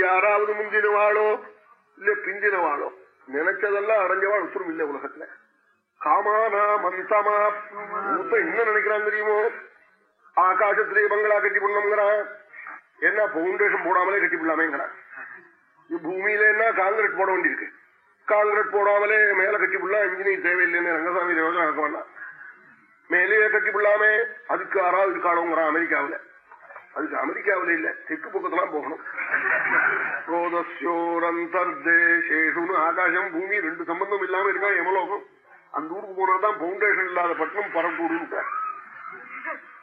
யாராவது முந்தினவாளோ? இல்ல பிந்தினவாளோ? நினைச்சதெல்லாம் அடைஞ்சவாள் உத்தரம் இல்லை உலகத்துல. காமானா மந்தமா மூத்த என்ன நினைக்கிறான் தெரியுமோ? ஆகாசத்திலே பங்களா கட்டி பண்ணோங்கிறான் என்ன பவுண்டேஷன் போடாமலே கட்டி விடலாமேங்கிறான் பூமியில என்ன காங்கிரட் போட வேண்டியிருக்கு? காங்கிரட் போடாமலே மேல கட்டி விடலாம் இன்ஜினியர் தேவையில்லைன்னு ரங்கசாமி யோசனை ஆக்க வேண்டாம். மேலேயே கட்டி புள்ளாமே அதுக்கு ஆறாவது இருக்காளோங்கிறான் அமெரிக்காவில. அதுக்கு அமெரிக்காவில இல்ல தெற்கு பக்கத்துலாம் போகணும். ரோதஸ்யோரந்தர்தேசேஷுன்னு ஆகாசம் பூமி ரெண்டு சம்பந்தம் இல்லாம இருக்கா எமலோகம் அந்த ஊருக்கு போனாதான் பவுண்டேஷன் இல்லாத பட்டணம்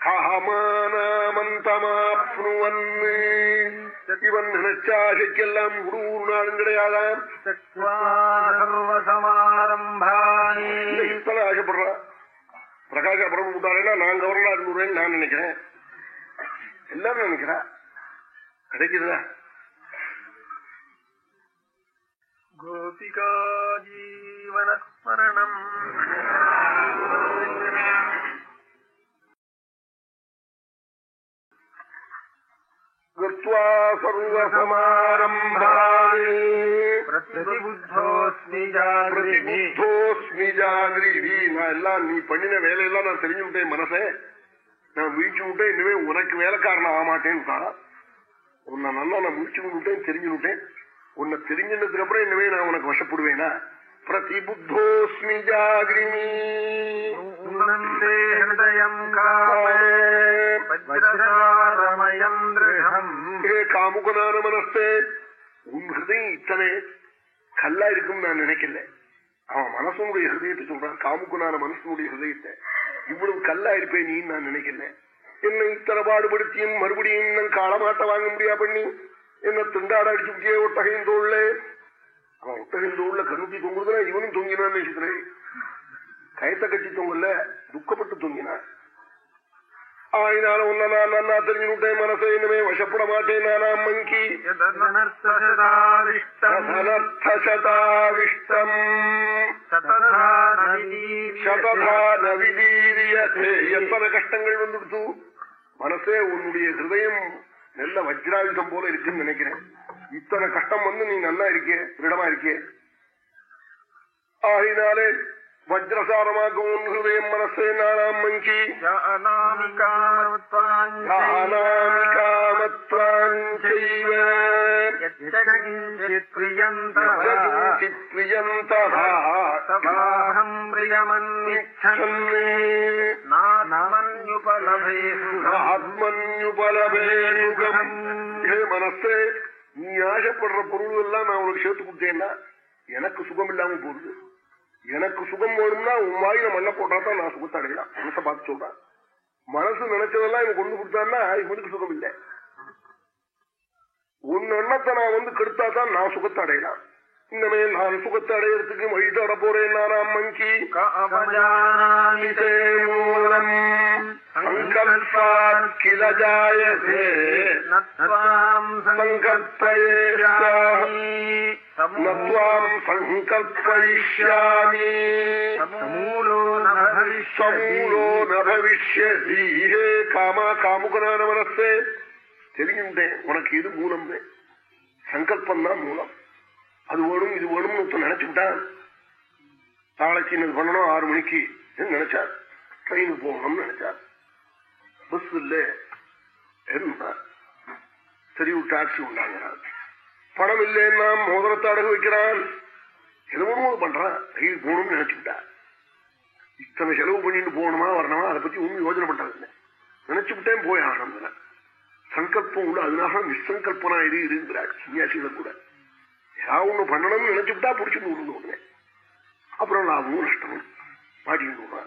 காமானாமந்தமாப்னுவன் இவன் நினைச்ச ஆசைக்கெல்லாம் ஒரு ஒரு நாளும் கிடையாதாம் இல்ல, இத்தனை ஆசைப்படுறா. பிரகாஷ் அப்புறம் விட்டாருன்னா நான் கவர்னா இருந்துருவேன் நான் நினைக்கிறேன். எல்லாரும் நினைக்கிறா? கிடைக்குதா? கோபிகா ஜீவனஸ்மரணம் நான் எல்லாம் நீ பண்ணின வேலையெல்லாம் நான் தெரிஞ்சு விட்டேன் மனசே. நான் வீழ்ச்சி விட்டேன் இனிமே உனக்கு வேலைக்காரன் ஆக மாட்டேன்னு உன்னை நல்லா நான் முடிச்சு விட்டேன் தெரிஞ்சு விட்டேன் உன்னை தெரிஞ்சினதுக்கு அப்புறம் இனிமே நான் உனக்கு வசப்படுவேனா? வஜ்ரசாரமயம் திருடம் ஏ காமுகனான மனசே உன் ஹிருதயம் இத்தனை கல்லா இருக்கும் நான் நினைக்கல. அவன் மனசனுடைய ஹிருதயத்தை சொல்றான் காமுகனான மனசனுடைய ஹிருதயத்தை. இவ்வளவு கல்லா இருப்பேன் நீ நான் நினைக்கல. என்னை இத்தனை பாடுபடுத்தியும் மறுபடியும் நான் காலமாட்ட வாங்க முடியா பண்ணி? என்ன திண்டாட அடிச்சு விட்டியே ஒட்டகையின் தோல்ல அவன் ஒட்டகையின் தோல்ல கண்ணுத்தி தொங்குறதுனா இவனும் தொங்கினான்னு நினைச்சுக்கிறேன் கயத்தை கட்டி தொங்கல துக்கப்பட்டு தொங்கினான். ஆயினால நான் நன்னா தெரிஞ்சு விட்டேன் மனசை இனிமே வசப்பட மாட்டேன் நானா மங்கி. சதர்த்தசதாவிஷ்டம் சததா நவிதீர்யதே. சததா நவிதீரியதே எத்தனை கஷ்டங்கள் வந்துடுத்து. மனசே உன்னுடைய ஹிருதயம் நல்ல வஜ்ராயுதம் போல இருக்குன்னு நினைக்கிறேன். இத்தனை கஷ்டம் வந்து நீ நல்லா இருக்கே திருடமா இருக்கே ஆகினாலே வஜ்ரசாரமாக உன் ஹிருதயம் மனசே நாத்மன்யுபலபே சுகம். ஆத்மன்யுபலபேயுகம் ஹே மனசே நீ ஆசைப்படுற பொருள் எல்லாம் நான் உனக்கு சேர்த்து கொடுத்தேன்னா எனக்கு சுகம் இல்லாம போகுது. எனக்கு சுகம் வேணும்னா உன் வாயில மண்ணை போட்டா தான் நான் சுகத்தை அடையலாம். மனசை பார்த்து சொல்றேன் மனசு நினைச்சதெல்லாம் இவன் கொண்டு கொடுத்தான்னா இவனுக்கு சுகம் இல்லை உன் எண்ணத்தை நான் வந்து கெடுத்தா தான் நான் சுகத்தை அடையலாம். இனிமே நான் சுகத்தை அடையறதுக்கு வழி தர போறேன் நானாம் மங்கி சங்கல்பயிஷ்யாமி நத்வாம் சங்கல்பயிஷ்யாமி சமூலோ ந பவிஷ்யதி. சமூலோ ந பவிஷ்யதி ஹே காமா காமுகனான மனசே தெரிஞ்சுட்டேன் உனக்கு இது மூலம் சங்கல்பம் தான் மூலம் அது வேணும் இது வேணும்னு ஒருத்தன் நினைச்சுட்டான் நாளைக்கு இது பண்ணணும் ஆறு மணிக்கு நினைச்சார். ட்ரெயினுக்கு போகணும்னு நினைச்சார். பஸ் இல்ல சரி ஒரு டாக்ஸி உண்டாங்கிறான் பணம் இல்லைன்னா மோதிரத்தை அடகு வைக்கிறான். எதுவும் பண்றான். ரயில் போகணும்னு நினைச்சுட்டான் இத்தனை செலவு பண்ணிட்டு போகணுமா வரணுமா அதை பத்தி ஒன்னும் யோஜனை பண்றது நினைச்சுட்டேன் போய் ஆகணும். சங்கல்பம் உள்ள அதனால நிசங்கல்பனா இரு இருக்கிறாள் சன்னியாசிகளை கூட. ஏதாவது ஒண்ணு பண்ணணும்னு நினைச்சுட்டா பிடிச்சிட்டு விடுங்க அப்புறம் லாபமும் நஷ்டமும் மாட்டிக்கிட்டு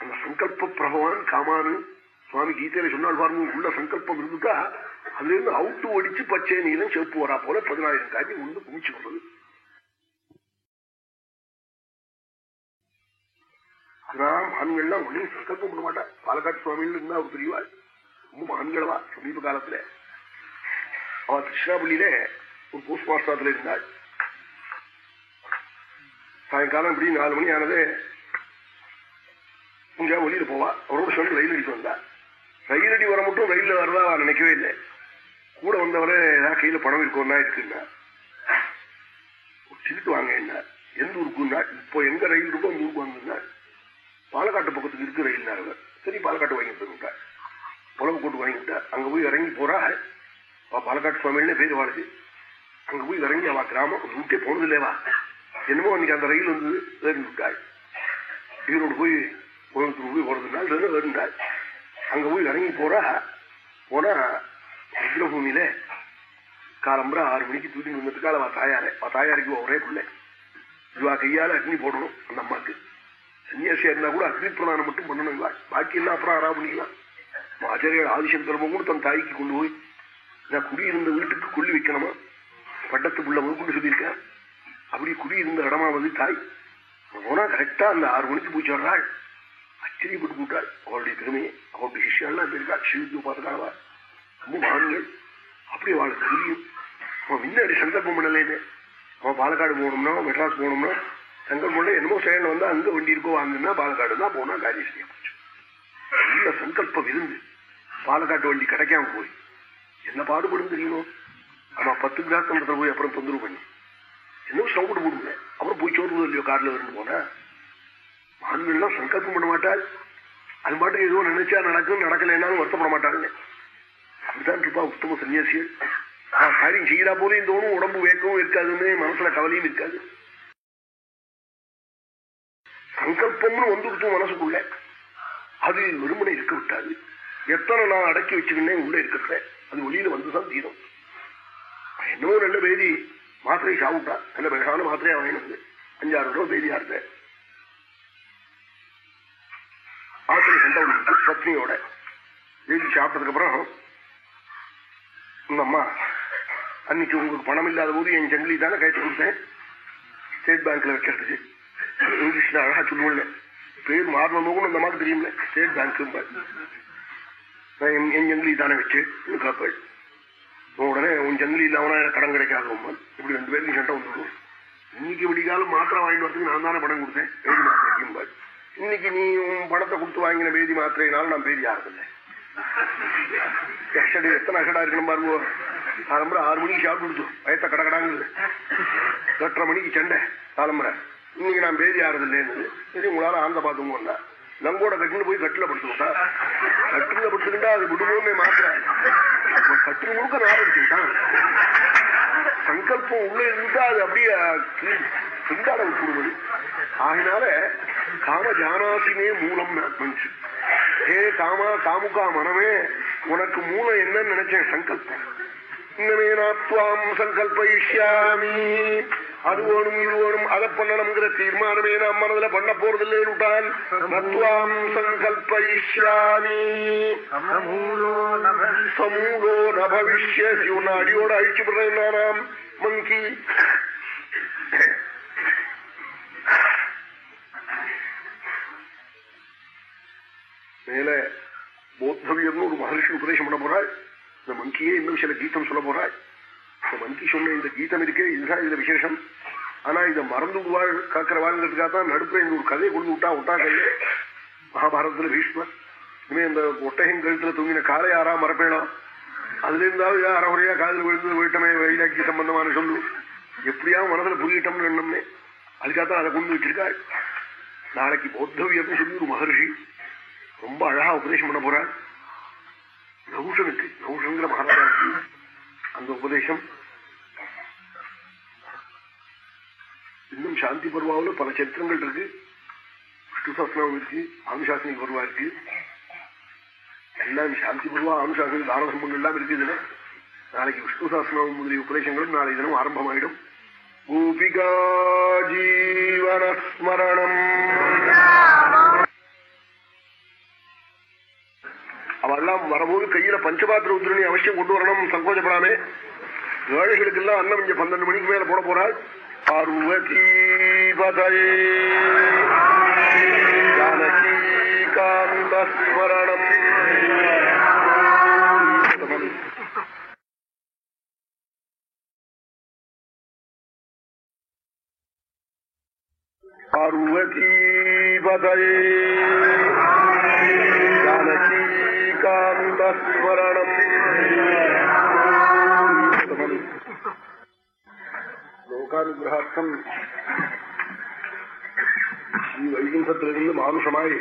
அந்த சங்கல்ப பிரபவான் காமானு சுவாமி கீதையில சொன்னால் பாருங்க உள்ள சங்கல்பம் இருந்துட்டா அதுல இருந்து அவுட்டு ஒடிச்சு பச்சை நீளம் செப்பு வரா போல பதினாயிரம் காட்டி உண்டு குமிச்சு வர்றது அதனால மகான்கள்லாம் ஒன்றும் சங்கல்பம் பண்ண மாட்டா. பாலக்காட்டு சுவாமிகள் இருந்தா அவர் பெரியவாள். ரொம்ப மகான்களவா சமீப காலத்துல. அவ கிருஷ்ணாபள்ளியில ஒரு போஸ்ட் மாஸ்டர்ல இருந்தாள் சாயங்காலம் இப்படி நாலு மணி ஆனது இங்க வெளியில போவா அவரோட சொல்லி ரயில் அடிக்கு வந்தா ரயில் அடி வர மட்டும் ரயில்ல வரதா அவ நினைக்கவே இல்லை கூட வந்தவரை ஏதாவது கையில பணம் இருக்கோம்னா இருக்குன்னா சீட்டு வாங்க என்ன எந்த ஊருக்குன்னா இப்போ எங்க ரயில் இருக்கோ அந்த ஊருக்கு வந்திருந்தா பாலக்காட்டு பக்கத்துக்கு இருக்கு ரயில் சரி பாலக்காட்டு வாங்கிட்டு போயிட்டா புலவு கூட்டு வாங்கிட்டா அங்க போய் இறங்கி போறா பாலக்காட்டு சுவாமின்னு பேர் வாழுது அங்க போய் இறங்கி அவ கிராமம் ரூட்டே போனது இல்லையவா என்னமோ அன்னைக்கு அந்த ரயில் வந்து ஏறி ஈரோடு போய் கோயம்புத்தூர் போய் போறதுனால வெறும் ஏறிண்டாள் அங்க போய் இறங்கி போறா. போனா ருத்ரபூமியில காலம்புரா ஆறு மணிக்கு தூக்கி வந்ததுக்கால அவ தாயாரே. அவ தாயாருக்கு ஒரே பிள்ளை. இவா கையால அக்னி போடணும் அந்த அம்மாக்கு. சன்னியாசியா இருந்தா கூட அக்னி பிரதானம் மட்டும் பண்ணணும் இவா. பாக்கி எல்லாம் அப்புறம் ஆறா பண்ணிக்கலாம் ஆச்சாரியர் ஆதிசங்கரமும் கூட தன் தாய்க்கு கொண்டு போய் நான் குடியிருந்த வீட்டுக்கு கொல்லி வைக்கணுமா? பட்டத்து உள்ள முதற்கொண்டு சொல்லியிருக்கேன் அப்படி குடியிருந்த இடமா வந்து தாய். போனா கரெக்டா அந்த ஆறு மணிக்கு போய் சொல்றாள் ஆச்சரியப்பட்டு போட்டாள் அவளுடைய திறமையை அவளுடைய சிஷியெல்லாம் இருக்காள். சிவத்து பார்த்துக்காளவா ரொம்ப மகான்கள். அப்படி அவளுக்கு தெரியும். அவன் முன்னாடி சங்கல்பம் பண்ணலேன்னு அவன் பாலக்காடு போகணும்னா மெட்ராஸ் போகணும்னா சங்கல்பம் பண்ண என்னமோ செயல் வந்தா அங்க வண்டி இருக்கோ வாங்கினா பாலக்காடு தான் போனா காரியம் செய்ய போச்சு நல்ல சங்கல்பம் இருந்து பாலக்காட்டு வண்டி கிடைக்காம போய். என்ன பாடுபடும் தெரியுமோ? ஆமா பத்து கிளாஸ் அந்த போய் அப்புறம் தொந்தரவு பண்ணி இன்னும் சவுண்டு போடுங்க அப்புறம் போய் சோறு இல்லையோ கார்ல இருந்து போனா மாணவர்கள்லாம் சங்கல்பம் பண்ண மாட்டாள் அது மாட்டுக்கு எதுவும் நினைச்சா நடக்கும் நடக்கலைன்னாலும் வருத்தப்பட மாட்டாள் அப்படித்தான் இருப்பா உத்தம சன்னியாசிகள் காரியம் செய்யறா போலையும் தோணும் உடம்பு வேக்கவும் இருக்காதுன்னு மனசுல கவலையும் இருக்காது சங்கல்பம்னு வந்துடுத்து மனசுக்குள்ள அது வெறுமனை இருக்க விட்டாது எத்தனை நான் அடக்கி வச்சுக்கினேன் உள்ள இருக்கிறேன் அது வெளியில வந்துதான் தீரும் என்னவோ நல்ல பேதி மாத்திரை சாப்பிட்டா நல்ல பேசான மாத்திரையா வாங்கினது அஞ்சாறு ரூபா பேதியா இருந்த மாத்திரை சண்டை பத்னியோட பேதி சாப்பிட்டதுக்கு அப்புறம் உங்க அம்மா அன்னைக்கு உங்களுக்கு பணம் இல்லாத போது என் ஜங்கிலி தானே கைட்டு கொடுத்தேன் ஸ்டேட் பேங்க்ல வைக்கிறதுக்கு இங்கிலீஷ்ல அழகா சொல்லுவேன் பேர் மாறணும் கூட மாதிரி தெரியும்ல ஸ்டேட் பேங்க் என் ஜங்கிலி தானே வச்சு காப்பாள் உடனே உன் ஜங்கிலி இல்லாம கடன் கிடைக்காது கிடைக்காத இப்படி ரெண்டு பேருக்கு சண்டை வந்துடும் இன்னைக்கு விடிகாலம் மாத்திரை வாங்கிட்டு வரதுக்கு நான் தானே பணம் கொடுத்தேன். பேதி மாத்திரைக்கும் இன்னைக்கு நீ உன் பணத்தை கொடுத்து வாங்கின பேதி மாத்திரையினால நான் பேதி ஆறதில்லை எஷடி எத்தனை அஷடா இருக்கணும் பாருங்க காலம்புற ஆறு மணிக்கு சாப்பிட்டு கொடுத்தோம் வயத்த கடகடாங்குது எட்டரை மணிக்கு சண்டை காலம்புற இன்னைக்கு நான் பேதி ஆறதில்லைன்னு சரி உங்களால ஆந்த பார்த்துங்க லங்கோட கட்டுன்னு போய் கட்டில படுத்துக்கிட்டா கட்டில படுத்துக்கிட்டா அது விடுவோமே மாத்திர. கட்டில் முழுக்க நார் சங்கல்பம் உள்ள இருந்தா அது அப்படியே சிந்தாட விட்டுடுவது ஆகினால காம ஜானாசினே மூலம் மனுஷன் ஏ காமா காமுகா மனமே உனக்கு மூலம் என்னன்னு நினைச்சேன் சங்கல்பம். இன்னமே நாத்வாம் சங்கல்பயிஷ்யாமி அது வேணும் இது வேணும் அதை பண்ணணுங்கிற தீர்மானமே நாம் மனதுல பண்ண போறது இல்லைன்னுட்டால் நத்வாம் சங்கல்பயிஷ்யாமி சமூலோ நபவிஷ்ய உன்னை அடியோட அழிச்சு விடுறேன் நானாம் மங்கி மேல போத்தவியர்னு ஒரு மகர்ஷி உபதேசம் பண்ண போறாள் இந்த மங்கியே இன்னும் சில கீதம் சொல்ல போறாள் இந்த மங்கி சொன்ன இந்த கீதம் இருக்கே இதுதான் இதுல விசேஷம். ஆனா இதை மறந்து வாழ் காக்கிறவாள்ங்கிறதுக்காக தான் நடுப்புல இந்த ஒரு கதையை கொண்டு விட்டா விட்டா கையில மகாபாரதத்துல பீஷ்மர். இனிமே இந்த ஒட்டகம் கழுத்துல தூங்கின காலை யாரா மறப்பேலாம் அதுல இருந்தாவது அறகுறையா காதல் விழுந்து போயிட்டமே வைராக்கி சம்பந்தமான சொல்லு. எப்படியாவது மனசுல புரியட்டோம்னு எண்ணம்னே. அதுக்காகத்தான் அதை கொண்டு வச்சிருக்காள். நாளைக்கு பௌத்தவியம்னு சொல்லி ஒரு மகர்ஷி ரொம்ப அழகா உபதேசம் பண்ண போறாள் நகுஷனுக்கு நகுஷங்கிற மகாராஜாவுக்கு அந்த உபதேசம். இன்னும் சாந்தி பருவாவில் பல சரித்திரங்கள் இருக்கு விஷ்ணு சாஸ்திரம் இருக்கு அனுசாசனி பருவா இருக்கு எல்லாம் சாந்தி பருவா அனுசாசனி தாரசம்பங்கள் எல்லாம் இருக்கு இதுல. நாளைக்கு விஷ்ணு சாஸ்திரம் முதலிய உபதேசங்களும் நாளை தினம் ஆரம்பமாயிடும். கோபிகா ஜீவனஸ்மரணம் அவெல்லாம் வரும்போது கையில பஞ்சபாத்திர உத்திரணி அவசியம் கொண்டு வரணும் சங்கோச்சப்படாமே ஏழைகளுக்கு எல்லாம் அன்னம் இங்க பன்னெண்டு மணிக்கு மேல போட போறாள். பார்வதி பதயே ஜானகி காந்த ஸ்மரணம். பார்வதீபதே ஜானகீகாந்தஸ்மரணம் லோகானுகிரகார்த்தம் ஸ்ரீ வைகுண்டத்திலிருந்து மானுஷமாய்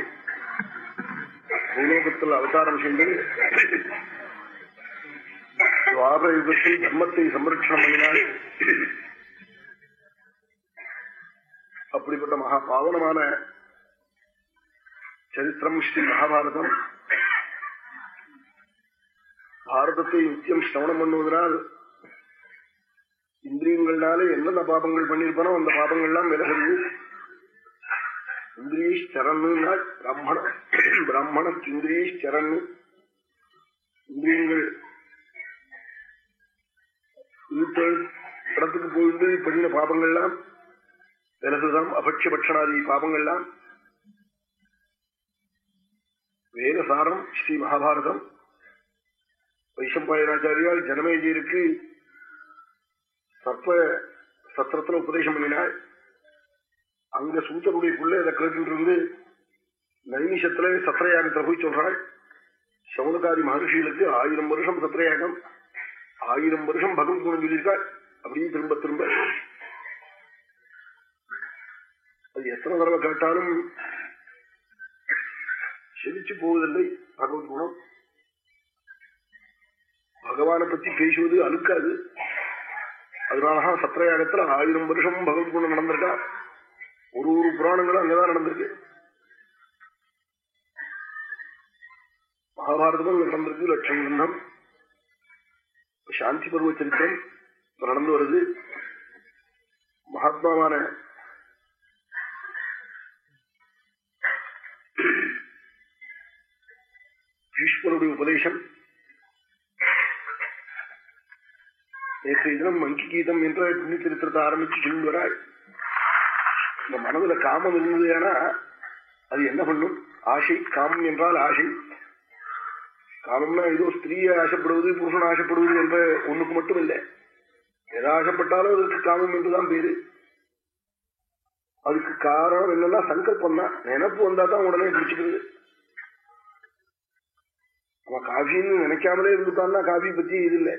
பூலோகத்தில் அவதாரம் செய்து துவாபர யுகத்தில் தர்மத்தை சம்ரட்சணம் அப்படிப்பட்ட மகா பாவனமான சரித்திரம் ஸ்ரீ மகாபாரதம் பாரதத்தை நித்தியம் சிரவணம் பண்ணுவதனால் இந்திரியங்கள்னாலே என்னென்ன பாபங்கள் பண்ணிருப்பனோ அந்த பாபங்கள்லாம் விலகிறது. இந்திரியரன்னு பிராமண பிராமண இந்திரியரன்னு இந்திரியங்கள் இடத்துக்கு போயிட்டு பண்ணின பாபங்கள்லாம் விலகுதான். அபட்ச பட்சணாதி பாபங்கள்லாம். வேதசாரம் ஸ்ரீ மகாபாரதம். வைசம்பாயனாச்சாரியால் ஜனமேஜியருக்கு சர்ப்ப சத்திரத்துல உபதேசம் பண்ணினாள் அங்க சூத்தருடைய புள்ள இதை கேட்டுட்டு இருந்து நைமிஷத்துல சத்திரயாகத்தை போய் சொல்றாள் சவுனகாரி மகர்ஷிகளுக்கு ஆயிரம் வருஷம் சத்திரயாகம் ஆயிரம் வருஷம் பகவத் குணம் சொல்லியிருக்காள் அப்படின்னு திரும்ப திரும்ப. அது எத்தனை தடவை கேட்டாலும் செழிச்சு போவதில்லை பகவத் குணம். பகவானை பத்தி பேசுவது அழுக்காது. அதனாலதான் சத்திரயாகத்துல ஆயிரம் வருஷம் பகவத் குணம் நடந்திருக்கா. ஒரு ஒரு புராணங்களும் அங்கதான் நடந்திருக்கு. மகாபாரதமும் நடந்திருக்கு லட்சம் கிரந்தம். சாந்தி பருவ சரித்திரம் நடந்து வருது. மகாத்மாவான பீஷ்மருடைய உபதேசம் நேற்றைய தினம் மங்கி கீதம் என்ற புண்ணிய சரித்திரத்தை ஆரம்பிச்சு சொல்லி வராள் இந்த மனதுல காமம் இருந்தது ஏன்னா அது என்ன பண்ணும்? ஆசை. காமம் என்றால் ஆசை. காமம்னா ஏதோ ஸ்திரீயை ஆசைப்படுவது புருஷன் ஆசைப்படுவது என்ற ஒண்ணுக்கு மட்டும் இல்லை எதை ஆசைப்பட்டாலும் அதற்கு காமம் என்றுதான் பேரு. அதுக்கு காரணம் என்னன்னா சங்கல்பம் தான். நினப்பு வந்தா தான் உடனே பிடிச்சுக்கிறது. அவன் காஃபின்னு நினைக்காமலே இருந்துட்டான்னா காஃபி பத்தி இது இல்லை.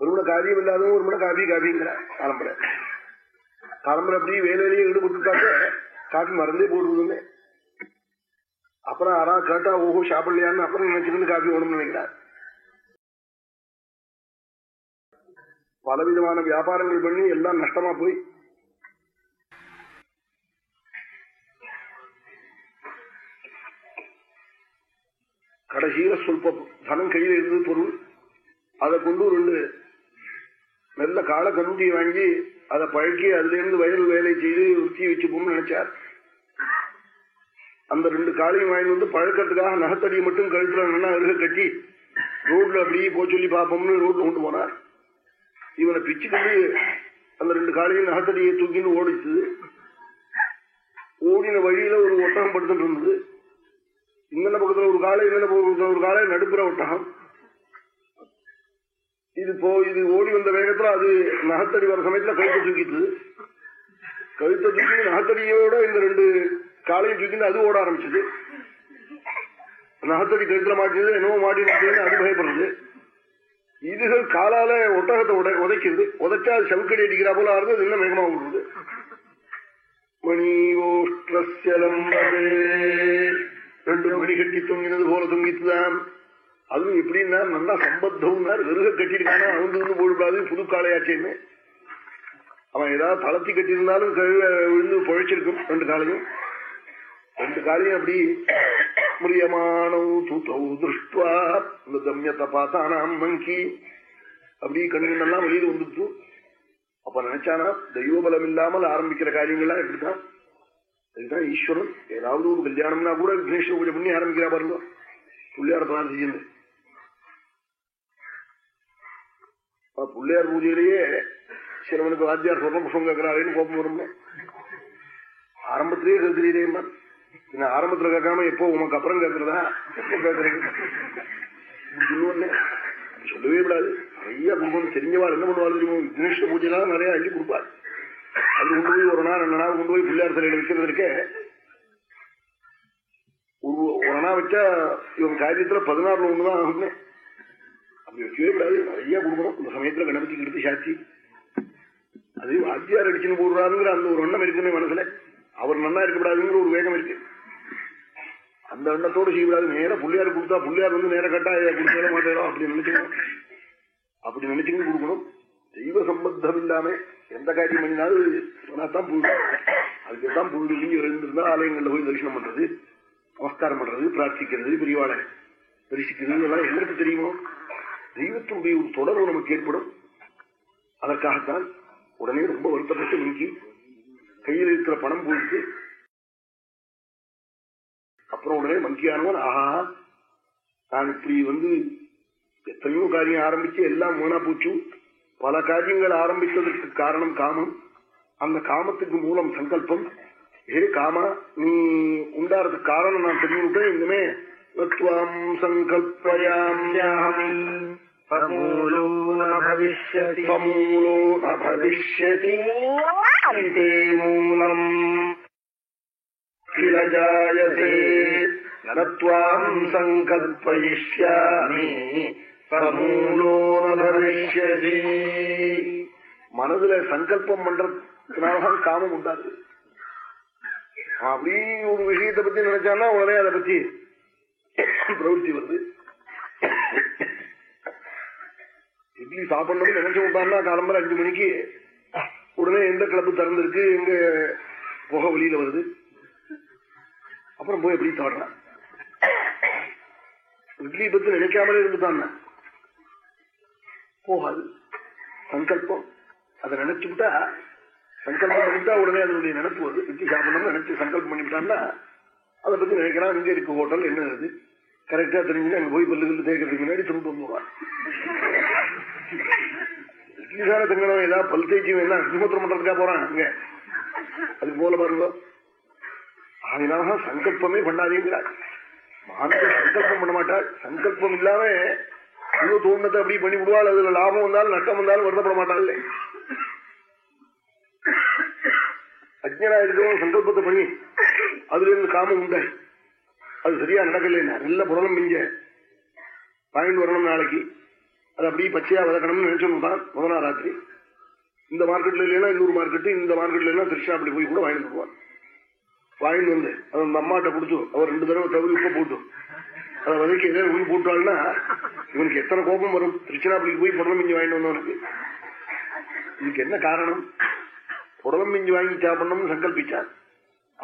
ஒரு மணி காரியம் இல்லாதவங்க ஒரு மணி காஃபி காஃபிங்கிற காலம்பரை காலம்பரை அப்படி வேலையிலேயே ஈடுபட்டுட்டாக்க காஃபி மறந்தே போடுவதுன்னு அப்புறம் யாரா கேட்டா ஓஹோ சாப்பிடலையான்னு அப்புறம் நினைச்சிருந்து காபி வேணும்னு நினைக்கிறார். பலவிதமான வியாபாரங்கள் பண்ணி எல்லாம் நஷ்டமா போய். கடைசியில சொல்ப தனம் கையில் இருந்தது பொருள். அதை கொண்டு ரெண்டு நல்ல கால கண்ணுட்டி வாங்கி அதை பழக்கி அதுல இருந்து வயல் வேலை செய்து உச்சி வச்சுப்போம்னு நினைச்சார். அந்த ரெண்டு காலையும் வாங்கி வந்து பழக்கத்துக்காக நகத்தடியை மட்டும் கழுத்துல நல்லா அருக கட்டி ரோட்ல அப்படியே போ சொல்லி பார்ப்போம்னு ரோட்ல கொண்டு போனார். இவனை பிச்சுக்கிட்டு அந்த ரெண்டு காலையும் நகத்தடியை தூக்கின்னு ஓடிச்சு. ஓடின வழியில ஒரு ஒட்டகம் படுத்துட்டு இருந்தது. இந்த பக்கத்துல ஒரு காலை இந்த பக்கத்துல ஒரு காலை நடுப்புற ஒட்டகம். இது போ இது ஓடி வந்த வேகத்துல அது நகத்தடி வர சமயத்துல கழுத்தை தூக்கிட்டு கழுத்தை தூக்கி நகத்தடியோட இந்த ரெண்டு காலையும் தூக்கிட்டு அது ஓட ஆரம்பிச்சது. நகத்தடி கழுத்துல மாட்டினது என்னவோ மாட்டின்னு அது பயப்படுறது. இதுகள் காலால ஒட்டகத்தை உடை உதைக்கிறது. உதைச்சா அது செவக்கடி அடிக்கிறா போல ஆறுது அது இன்னும் வேகமா விடுறது மணி ஓஷ்டலம்பரே ரெண்டு மணி கட்டி தொங்கினது போல தொங்கித்துதான் அதுவும் எப்படின்னா நல்லா சம்பத்தம் வெறுக கட்டிருக்கானா அவந்து வந்து போடக்கூடாது புது காளையாச்சேன்னு. அவன் ஏதாவது தளர்த்தி கட்டியிருந்தாலும் விழுந்து பொழைச்சிருக்கும் ரெண்டு காலையும் ரெண்டு காலையும் அப்படி முரியமானவ் தூத்தௌ திருஷ்டுவா இந்த தம்யத்தை பார்த்தானாம் மங்கி. அப்படி கண்ணுங்கெல்லாம் வெளியில் வந்துட்டு அப்ப நினைச்சானா தெய்வபலம் இல்லாமல் ஆரம்பிக்கிற காரியங்கள்லாம் எப்படிதான் இதுதான் ஈஸ்வரன். ஏதாவது ஒரு கல்யாணம்னா கூட விக்னேஸ்வர பூஜை பண்ணி ஆரம்பிக்கிறா பாருங்க. பிள்ளையார பிரார்த்திச்சுன்னு பிள்ளையார் பூஜையிலேயே சிலவனுக்கு வாத்தியார் சொல்ற புஷம் கேட்கிறாருன்னு கோபம் வரும்னு ஆரம்பத்திலேயே கேட்கிறீரேம்மா. என்ன ஆரம்பத்துல கேட்காம எப்போ உமக்கு அப்புறம் கேட்கறதா? எப்போ கேட்கறீங்க? சொல்லவே விடாது நிறைய குடும்பம் தெரிஞ்சவாள் என்ன பண்ணுவாள் தெரியுமோ? விக்னேஸ்வர பூஜைலாம் நிறைய அள்ளி கொடுப்பாள். அது கொண்டு போய் ஒரு நாள் ரெண்டு நாள் கொண்டு போய் பிள்ளையார் சிலையில வைக்கிறது இருக்க. ஒரு ஒரு நாள் வச்சா இவன் காரியத்துல பதினாறுல ஒண்ணுதான் ஆகுமே அப்படி வச்சுக்கவே கூடாது நிறைய கொடுக்கணும். இந்த சமயத்துல கணபதிக்கு எடுத்து சாட்சி. அது வாத்தியார் அடிச்சுன்னு போடுறாருங்கிற அந்த ஒரு எண்ணம் இருக்குன்னு மனசுல. அவர் நல்லா இருக்கக்கூடாதுங்கிற ஒரு வேகம் இருக்கு. அந்த எண்ணத்தோடு செய்யக்கூடாது. நேரம் பிள்ளையார் கொடுத்தா பிள்ளையார் வந்து நேரம் கட்டா கொடுக்கவே மாட்டேறோம் அப்படி நினைச்சுக்கணும். அப்படி நினைச்சுக்கிட்டு கொடுக்கணும். தெய்வ சம்பந்தம் இல்லாம எந்த காரியம் பண்ணினாலும் தான் போயிடும் அதுக்கு தான் போயிடும் இருந்திருந்தா ஆலயங்கள்ல போய் தரிசனம் பண்றது நமஸ்காரம் பண்றது பிரார்த்திக்கிறது பெரியவாளை தரிசிக்கிறது எல்லாம் எங்களுக்கு தெரியுமோ? தெய்வத்தினுடைய ஒரு தொடர்பு நமக்கு ஏற்படும். அதற்காகத்தான் உடனே ரொம்ப வருத்தப்பட்டு நீக்கி கையில் இருக்கிற பணம் போயிட்டு அப்புறம் உடனே மங்கியானவன் ஆஹா நான் இப்படி வந்து எத்தனையோ காரியம் ஆரம்பிச்சு எல்லாம் மூணா போச்சு. பல காரியங்கள் ஆரம்பித்ததற்கு காரணம் காமம். அந்த காமத்துக்கு மூலம் சங்கல்பம். ஹே காமா நீ உண்டாடுறதுக்கு காரணம் நான் தெரிஞ்சுட்டேன் இனிமே சங்கல்பயாமியமூலோ நவிஷ்யதி மூலம் கிள ஜாயதே நம் சங்கல்பயிஷ்யாமி சமூலோ நவிஷ்யதி மனதுல சங்கல்பம் பண்றதுனாலதான் காமம் உண்டாது அப்படி ஒரு விஷயத்தை பத்தி நினைச்சானா உடனே அதை பத்தி பிரவருத்தி வருது இட்லி சாப்பிடணும்னு நினைச்சு விட்டான்னா காலம்பரம் அஞ்சு மணிக்கு உடனே எந்த கிளப்பு திறந்திருக்கு எங்க புகை வெளியில வருது. அப்புறம் போய் எப்படி சாடுறான் இட்லி பத்தி நினைக்காமலே இருந்துட்டான் போகாது. சங்கல்பம். அதை நினைச்சுட்டா சங்கல்பம் பண்ணிட்டா உடனே அதனுடைய நினைப்பு வருது. இட்லி சாப்பிடணும்னு நினைச்சு சங்கல்பம் பண்ணிவிட்டான்னா அதை பத்தி நினைக்கிறான் இங்க இருக்கு ஹோட்டல் என்ன அது? கரெக்டா தெரிஞ்சு அங்க போய் பல்லு கல்லு தேய்க்கிறதுக்கு முன்னாடி திரும்ப போவான் இட்லிசார தங்கணும் எல்லாம் பல் தேய்ச்சி எல்லாம் அக்னிமோத்திரம் பண்றதுக்கா போறான் அங்க அதுக்கு போல பாருங்க. அதனாலதான் சங்கல்பமே பண்ணாதீங்கிறாள் மாணவர் சங்கல்பம் பண்ண மாட்டாள் சங்கல்பம் இல்லாம ஏதோ தோணத்தை அப்படி பண்ணி விடுவாள். அதுல லாபம் வந்தாலும் நஷ்டம் வந்தாலும் வருத்தப்பட மாட்டாள். அஜ்ஞனா இருக்கிறவங்க சங்கல்பத்தை பண்ணி அதுல இருந்து காமம் உண்ட. அது சரியா நடக்கல நல்ல புடலம் மிஞ்ச. வாங்கிட்டு வரணும் நாளைக்கு. அது அப்படியே பச்சையா வதக்கணும்னு நினைச்சுட்டான் முதனா ராத்திரி. இந்த மார்க்கெட்ல இல்லைன்னா இன்னொரு மார்க்கெட்டு இந்த மார்க்கெட்ல எல்லாம் அப்படி போய் கூட வாங்கிட்டு போவான் வாங்கிட்டு வந்து அது அந்த அம்மாட்ட கொடுத்து அவர் ரெண்டு தடவை தவறி உப்ப போட்டு. அதை வதக்கி எதாவது உள் போட்டாள்னா இவனுக்கு எத்தனை கோபம் வரும். திருச்சிராப்பள்ளிக்கு போய் புடலம் மிஞ்சி வாங்கிட்டு வந்தவனுக்கு. இதுக்கு என்ன காரணம்? புடலம் மிஞ்சி வாங்கி சாப்பிடணும்னு சங்கல்பிச்சான்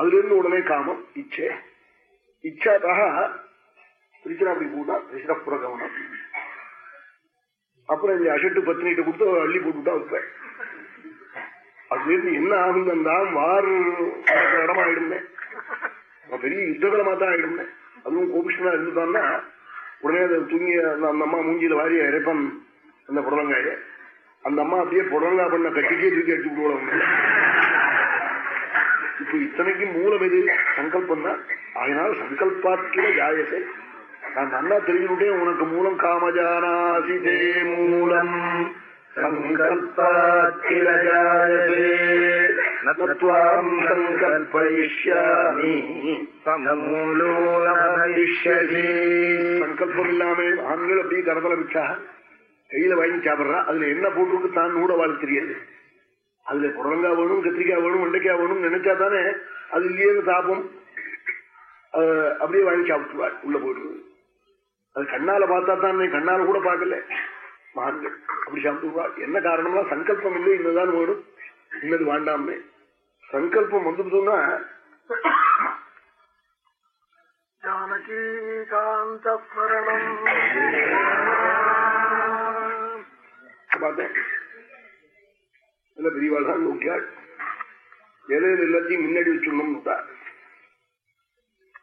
அதுல இருந்து உடனே காமம் இச்சே. இச்சாத்தாக திருச்சிராப்பள்ளி போட்டா திருச்சிராப்புற கவனம் அப்புறம் இந்த அஷட்டு பத்தினிட்ட கொடுத்து அள்ளி போட்டுட்டா வைப்பேன் அதுல இருந்து என்ன ஆகுதுன்னா வார் இடமா ஆயிடுமே பெரிய யுத்தகலமா தான் ஆயிடுமே அதுவும் கோபிஷ்டனா இருந்துட்டான்னா உடனே அதை தூங்கி அந்த அம்மா மூஞ்சியில வாரிய இறைப்பன் அந்த புடலங்காய அந்த அம்மா அப்படியே புடலங்கா பண்ண கட்டிக்கே தூக்கி அடிச்சு விடுவோம் இருக்கு இத்தனைக்கும் மூலம் எது? சங்கல்பம் தான் அதனால் சங்கல்பாக்கில ஜாயசே. நான் நல்லா தெரிஞ்சுக்கிட்டேன் உனக்கு மூலம் காமஜானாசிதே மூலம். சங்கல்பாக்கில ஜாயசே. நத்வாம் சங்கல்பயிஷ்யாமி. சங்கல்பம் இல்லாமே ஆண்கள் அப்படியே கரதல விட்டா கையில வாங்கி சாப்பிடுறா. அதுல என்ன போட்டிருக்கு தான் நூட வாழ் தெரியாது அதுல புடலங்காய் வேணும் கத்திரிக்காய் வேணும் வெண்டைக்காய் வேணும் நினைச்சா தானே அது இல்லையே தாபம் அப்படியே வாங்கி சாப்பிட்டுருவாள் உள்ள போயிடுறது அது கண்ணால பார்த்தா தான் கண்ணால கூட பார்க்கல. மகான்கள் அப்படி சாப்பிட்டுருவாள் என்ன காரணம்னா சங்கல்பம் இல்லை இன்னதான் வேணும். இன்னது வேண்டாமே. சங்கல்பம் வந்துட்டோம்னா பார்த்தேன். இல்ல பெரியவாழ்தான் நோக்கியாள் இலையில எல்லாத்தையும் முன்னாடி வச்சுடணும்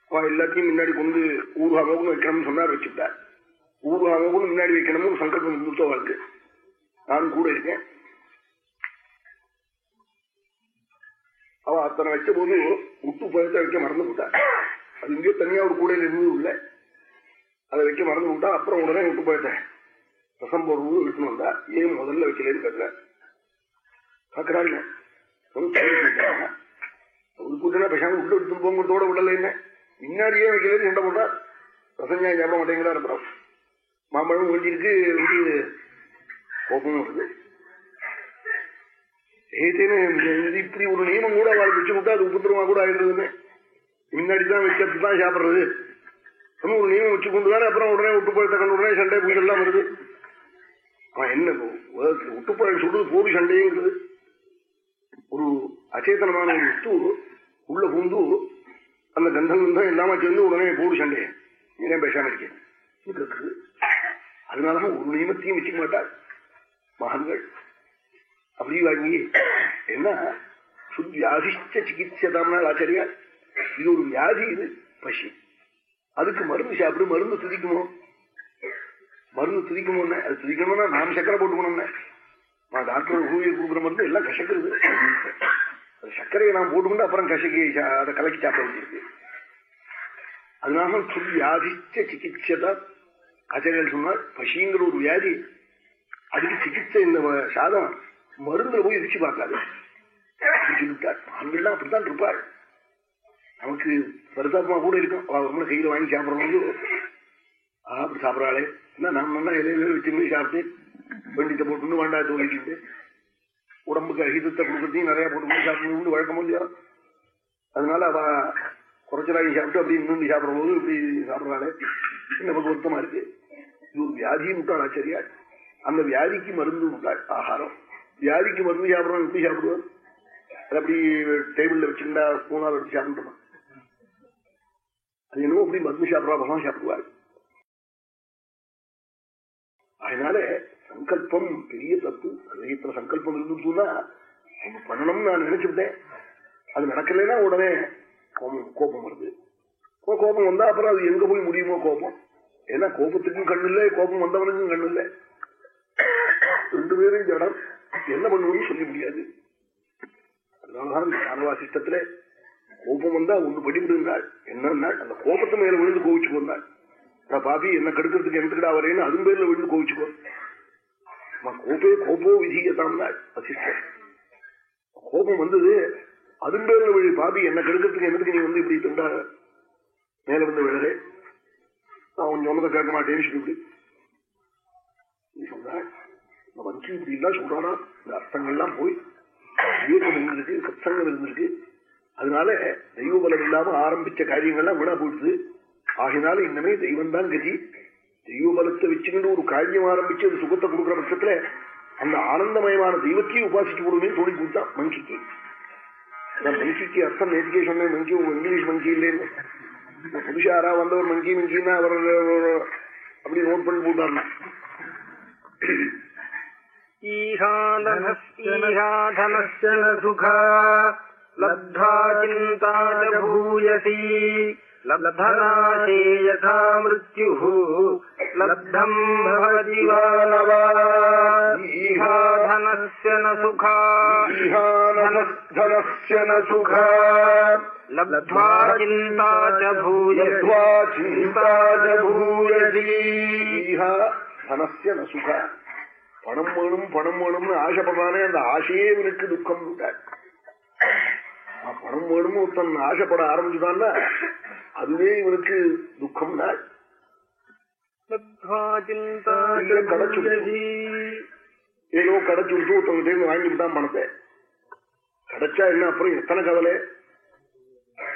அவன் எல்லாத்தையும் முன்னாடி கொண்டு ஊர்வகம் வைக்கணும்னு சொன்னார் வச்சுட்டார். ஊர்வகம் முன்னாடி வைக்கணும்னு சங்கல்பம் இருந்துட்டோ வாழ்க்கை நானும் கூட இருக்கேன். அவன் அத்தனை வைக்க போது உப்பு பழத்தை வைக்க மறந்து விட்டார் அது இங்கே தனியா ஒரு கூடையில இருந்தது இல்ல. அதை வைக்க மறந்து விட்டா அப்புறம் உடனே விட்டு பழத்தை ரசம் போடுறது விட்டுன்னு வந்தா ஏன் முதல்ல வைக்கலன்னு கேட்கிறேன் கேட்கிறாள் உருக்குத்தினா பேசாம உள்ள எடுத்து போங்கிறதோட என்ன? முன்னாடியே வைக்கல சண்டை போட்டார் ரசஞ்சா சாப்பிட மாட்டேங்கிறா இருக்கிறோம் மாம்பழம் வேண்டியிருக்கு வந்து கோபமும் வருது. ஏதேன்னு இப்படி ஒரு நியமம் கூட அவள் வச்சு விட்டா அது உபத்திரமா கூட ஆயிடுறதுன்னு. முன்னாடிதான் வச்சு தான் சாப்பிடுறது. ஒரு நியமம் வச்சு கொண்டு தானே அப்புறம் உடனே விட்டுப்பழத்தை கண்டு உடனே சண்டை பூஜெல்லாம் வருது. அவன் என்ன விட்டுப்பழம் சொல்றது போடு சண்டைங்கிறது. ஒரு அச்சேதனமான ஒரு உள்ள பூந்து அந்த கந்தம் கந்தம் இல்லாம சேர்ந்து உடனே போடு சண்டையை ஏன் பேசாம இருக்கேன் அதனாலதான் ஒரு நியமத்தையும் வச்சுக்க மாட்டார் மகன்கள் அப்படி வாங்கி. என்ன? சுத்தியாதிஷ்ட சிகிச்சைதாம்னா ஆச்சரியா இது ஒரு வியாதி இது பசி. அதுக்கு மருந்து சாப்பிடு மருந்து துதிக்குமோ? மருந்து துதிக்குமோ அது துதிக்கணும்னா நாம் சக்கரை போட்டுக்கணும்னா. டாக்டர் ஊழியர் கொடுக்குற மருந்து எல்லாம் கசக்குறது சர்க்கரையை நான் போட்டுக்கொண்டு அப்புறம் கசக்கி அதை கலக்கி சாப்பிட வேண்டியிருக்கு அதனால சொல் வியாதிச்ச சிகிச்சை ஆச்சாரியர்கள் சொன்னார் பசிங்கிற ஒரு வியாதி அதுக்கு சிகிச்சை இந்த சாதம் மருந்துல போய் எரிச்சு பார்க்காது சொல்லிவிட்டார் ஆண்கள்லாம் அப்படித்தான் இருப்பாள் நமக்கு பரிதாபமா கூட இருக்கும் அவங்கள கையில வாங்கி சாப்பிடறது அப்படி சாப்பிடறாளே என்ன நம்ம நல்லா இலையில வச்சு சாப்பிட்டு வண்டித்தை போட்டு வேண்டா தோழிக்கிட்டு உடம்புக்கு அகிதத்தை கொடுக்கறதையும் நிறைய போட்டு சாப்பிடணும்னு வழக்கம் இல்லையா? அதனால அவ குறைச்சலாகி சாப்பிட்டு அப்படி இன்னும் சாப்பிடும் போது இப்படி சாப்பிடறாளே. நமக்கு வருத்தமா இருக்கு. இது ஒரு வியாதியும் விட்டாள் ஆச்சரியா அந்த வியாதிக்கு மருந்து விட்டாள் ஆகாரம். வியாதிக்கு மருந்து சாப்பிடறோம் எப்படி சாப்பிடுவோம் அது அப்படி டேபிள்ல வச்சுக்கிட்டா ஸ்பூனால் வச்சு சாப்பிட்டுமா அது என்னவோ அப்படி மருந்து சாப்பிடறா பகவான் சாப்பிடுவாள் அதனால சங்கல்பம் பெரிய தப்பு. ஹயத்துல சங்கல்பம் இருந்துச்சுன்னா அவங்க பண்ணணும்னு நான் நினைச்சுட்டேன் அது நடக்கலைன்னா உடனே கோபம் கோபம் வருது. கோபம் வந்தா அப்புறம் அது எங்க போய் முடியுமோ கோபம். ஏன்னா கோபத்துக்கும் கண்ணு இல்லை கோபம் வந்தவனுக்கும் கண்ணு இல்லை. ரெண்டு பேரும் ஜடம். என்ன பண்ணுவோம்னு சொல்ல முடியாது. அதனாலதான் இந்த சாரவாசிஷ்டத்துல கோபம் வந்தா ஒண்ணு படிவிடுந்தாள் என்னன்னா அந்த கோபத்தை மேல விழுந்து கோவிச்சு போனாள் பாபி என்ன கெடுக்கிறதுக்கு எடுத்துக்கிட்டா வரேன்னு அதுவும் பேர்ல விழுந்து கோவிச்சுக்கோ. கோபே கோபோ விதியதாம்னா வசிஷ்டர் கோபம் வந்தது அதுவும் வழி பாபி என்ன கெடுக்கிறதுக்கு என்னதுக்கு நீ வந்து இப்படி திண்டாக மேல வந்து நான் உன் சொன்னதை கேட்க மாட்டேன்னு சொல்லி சொல்றாள் வஞ்சி இப்படி எல்லாம் சொல்றானா இந்த அர்த்தங்கள்லாம் போய் விவேகம் இருந்திருக்கு சத்சங்கம் இருந்திருக்கு அதனால தெய்வ பலம் இல்லாம ஆரம்பிச்ச காரியங்கள்லாம் வீணா போயிடுது ஆகினால இன்னமே தெய்வம் தான் கதி தெய்வபலத்தை வச்சுக்கிட்டு ஒரு காரியம் ஆரம்பிச்சு அது சுகத்தை கொடுக்குற பட்சத்துல அந்த ஆனந்தமயமான தெய்வத்தையும் உபாசிச்சு போடுமே தோழி கொடுத்தான் மங்கிக்கு மங்கிக்கு அர்த்தம் நேற்றுக்கே சொன்னேன். மங்கி உங்க இங்கிலீஷ் மங்கி இல்லைன்னு. புதுஷாரா வந்தவர் மங்கி மங்கின்னா அவர் அப்படி நோட் பண்ணி போட்டார்னா ஈஹாதனஸ்ய சுகா லப்தா சிந்தா பூயசி. लब्धनाशे यथा मृत्युः लब्धम् भवति वा न वा ईहाधनस्य न सुखा धनस्य न सुखा लब्ध्वा चिन्ता च लब्ध्वा भूयसी चिन्ता च भूयसी धनस्य न सुखा பணம் வேணும் பணம் வேணும்னு ஆசைப்படுறானே அந்த ஆசையே இவனுக்கு துக்கம் பணம் வேணும்னு ஒருத்தன் ஆசைப்பட ஆரம்பிச்சுதான்னா அதுவே இவனுக்கு துக்கம் தான் ஏதோ கடைச்சு விடுத்து ஒருத்தவங்க வாங்கிட்டு தான் பணத்தை. கிடைச்சா என்ன அப்புறம் எத்தனை கவலை?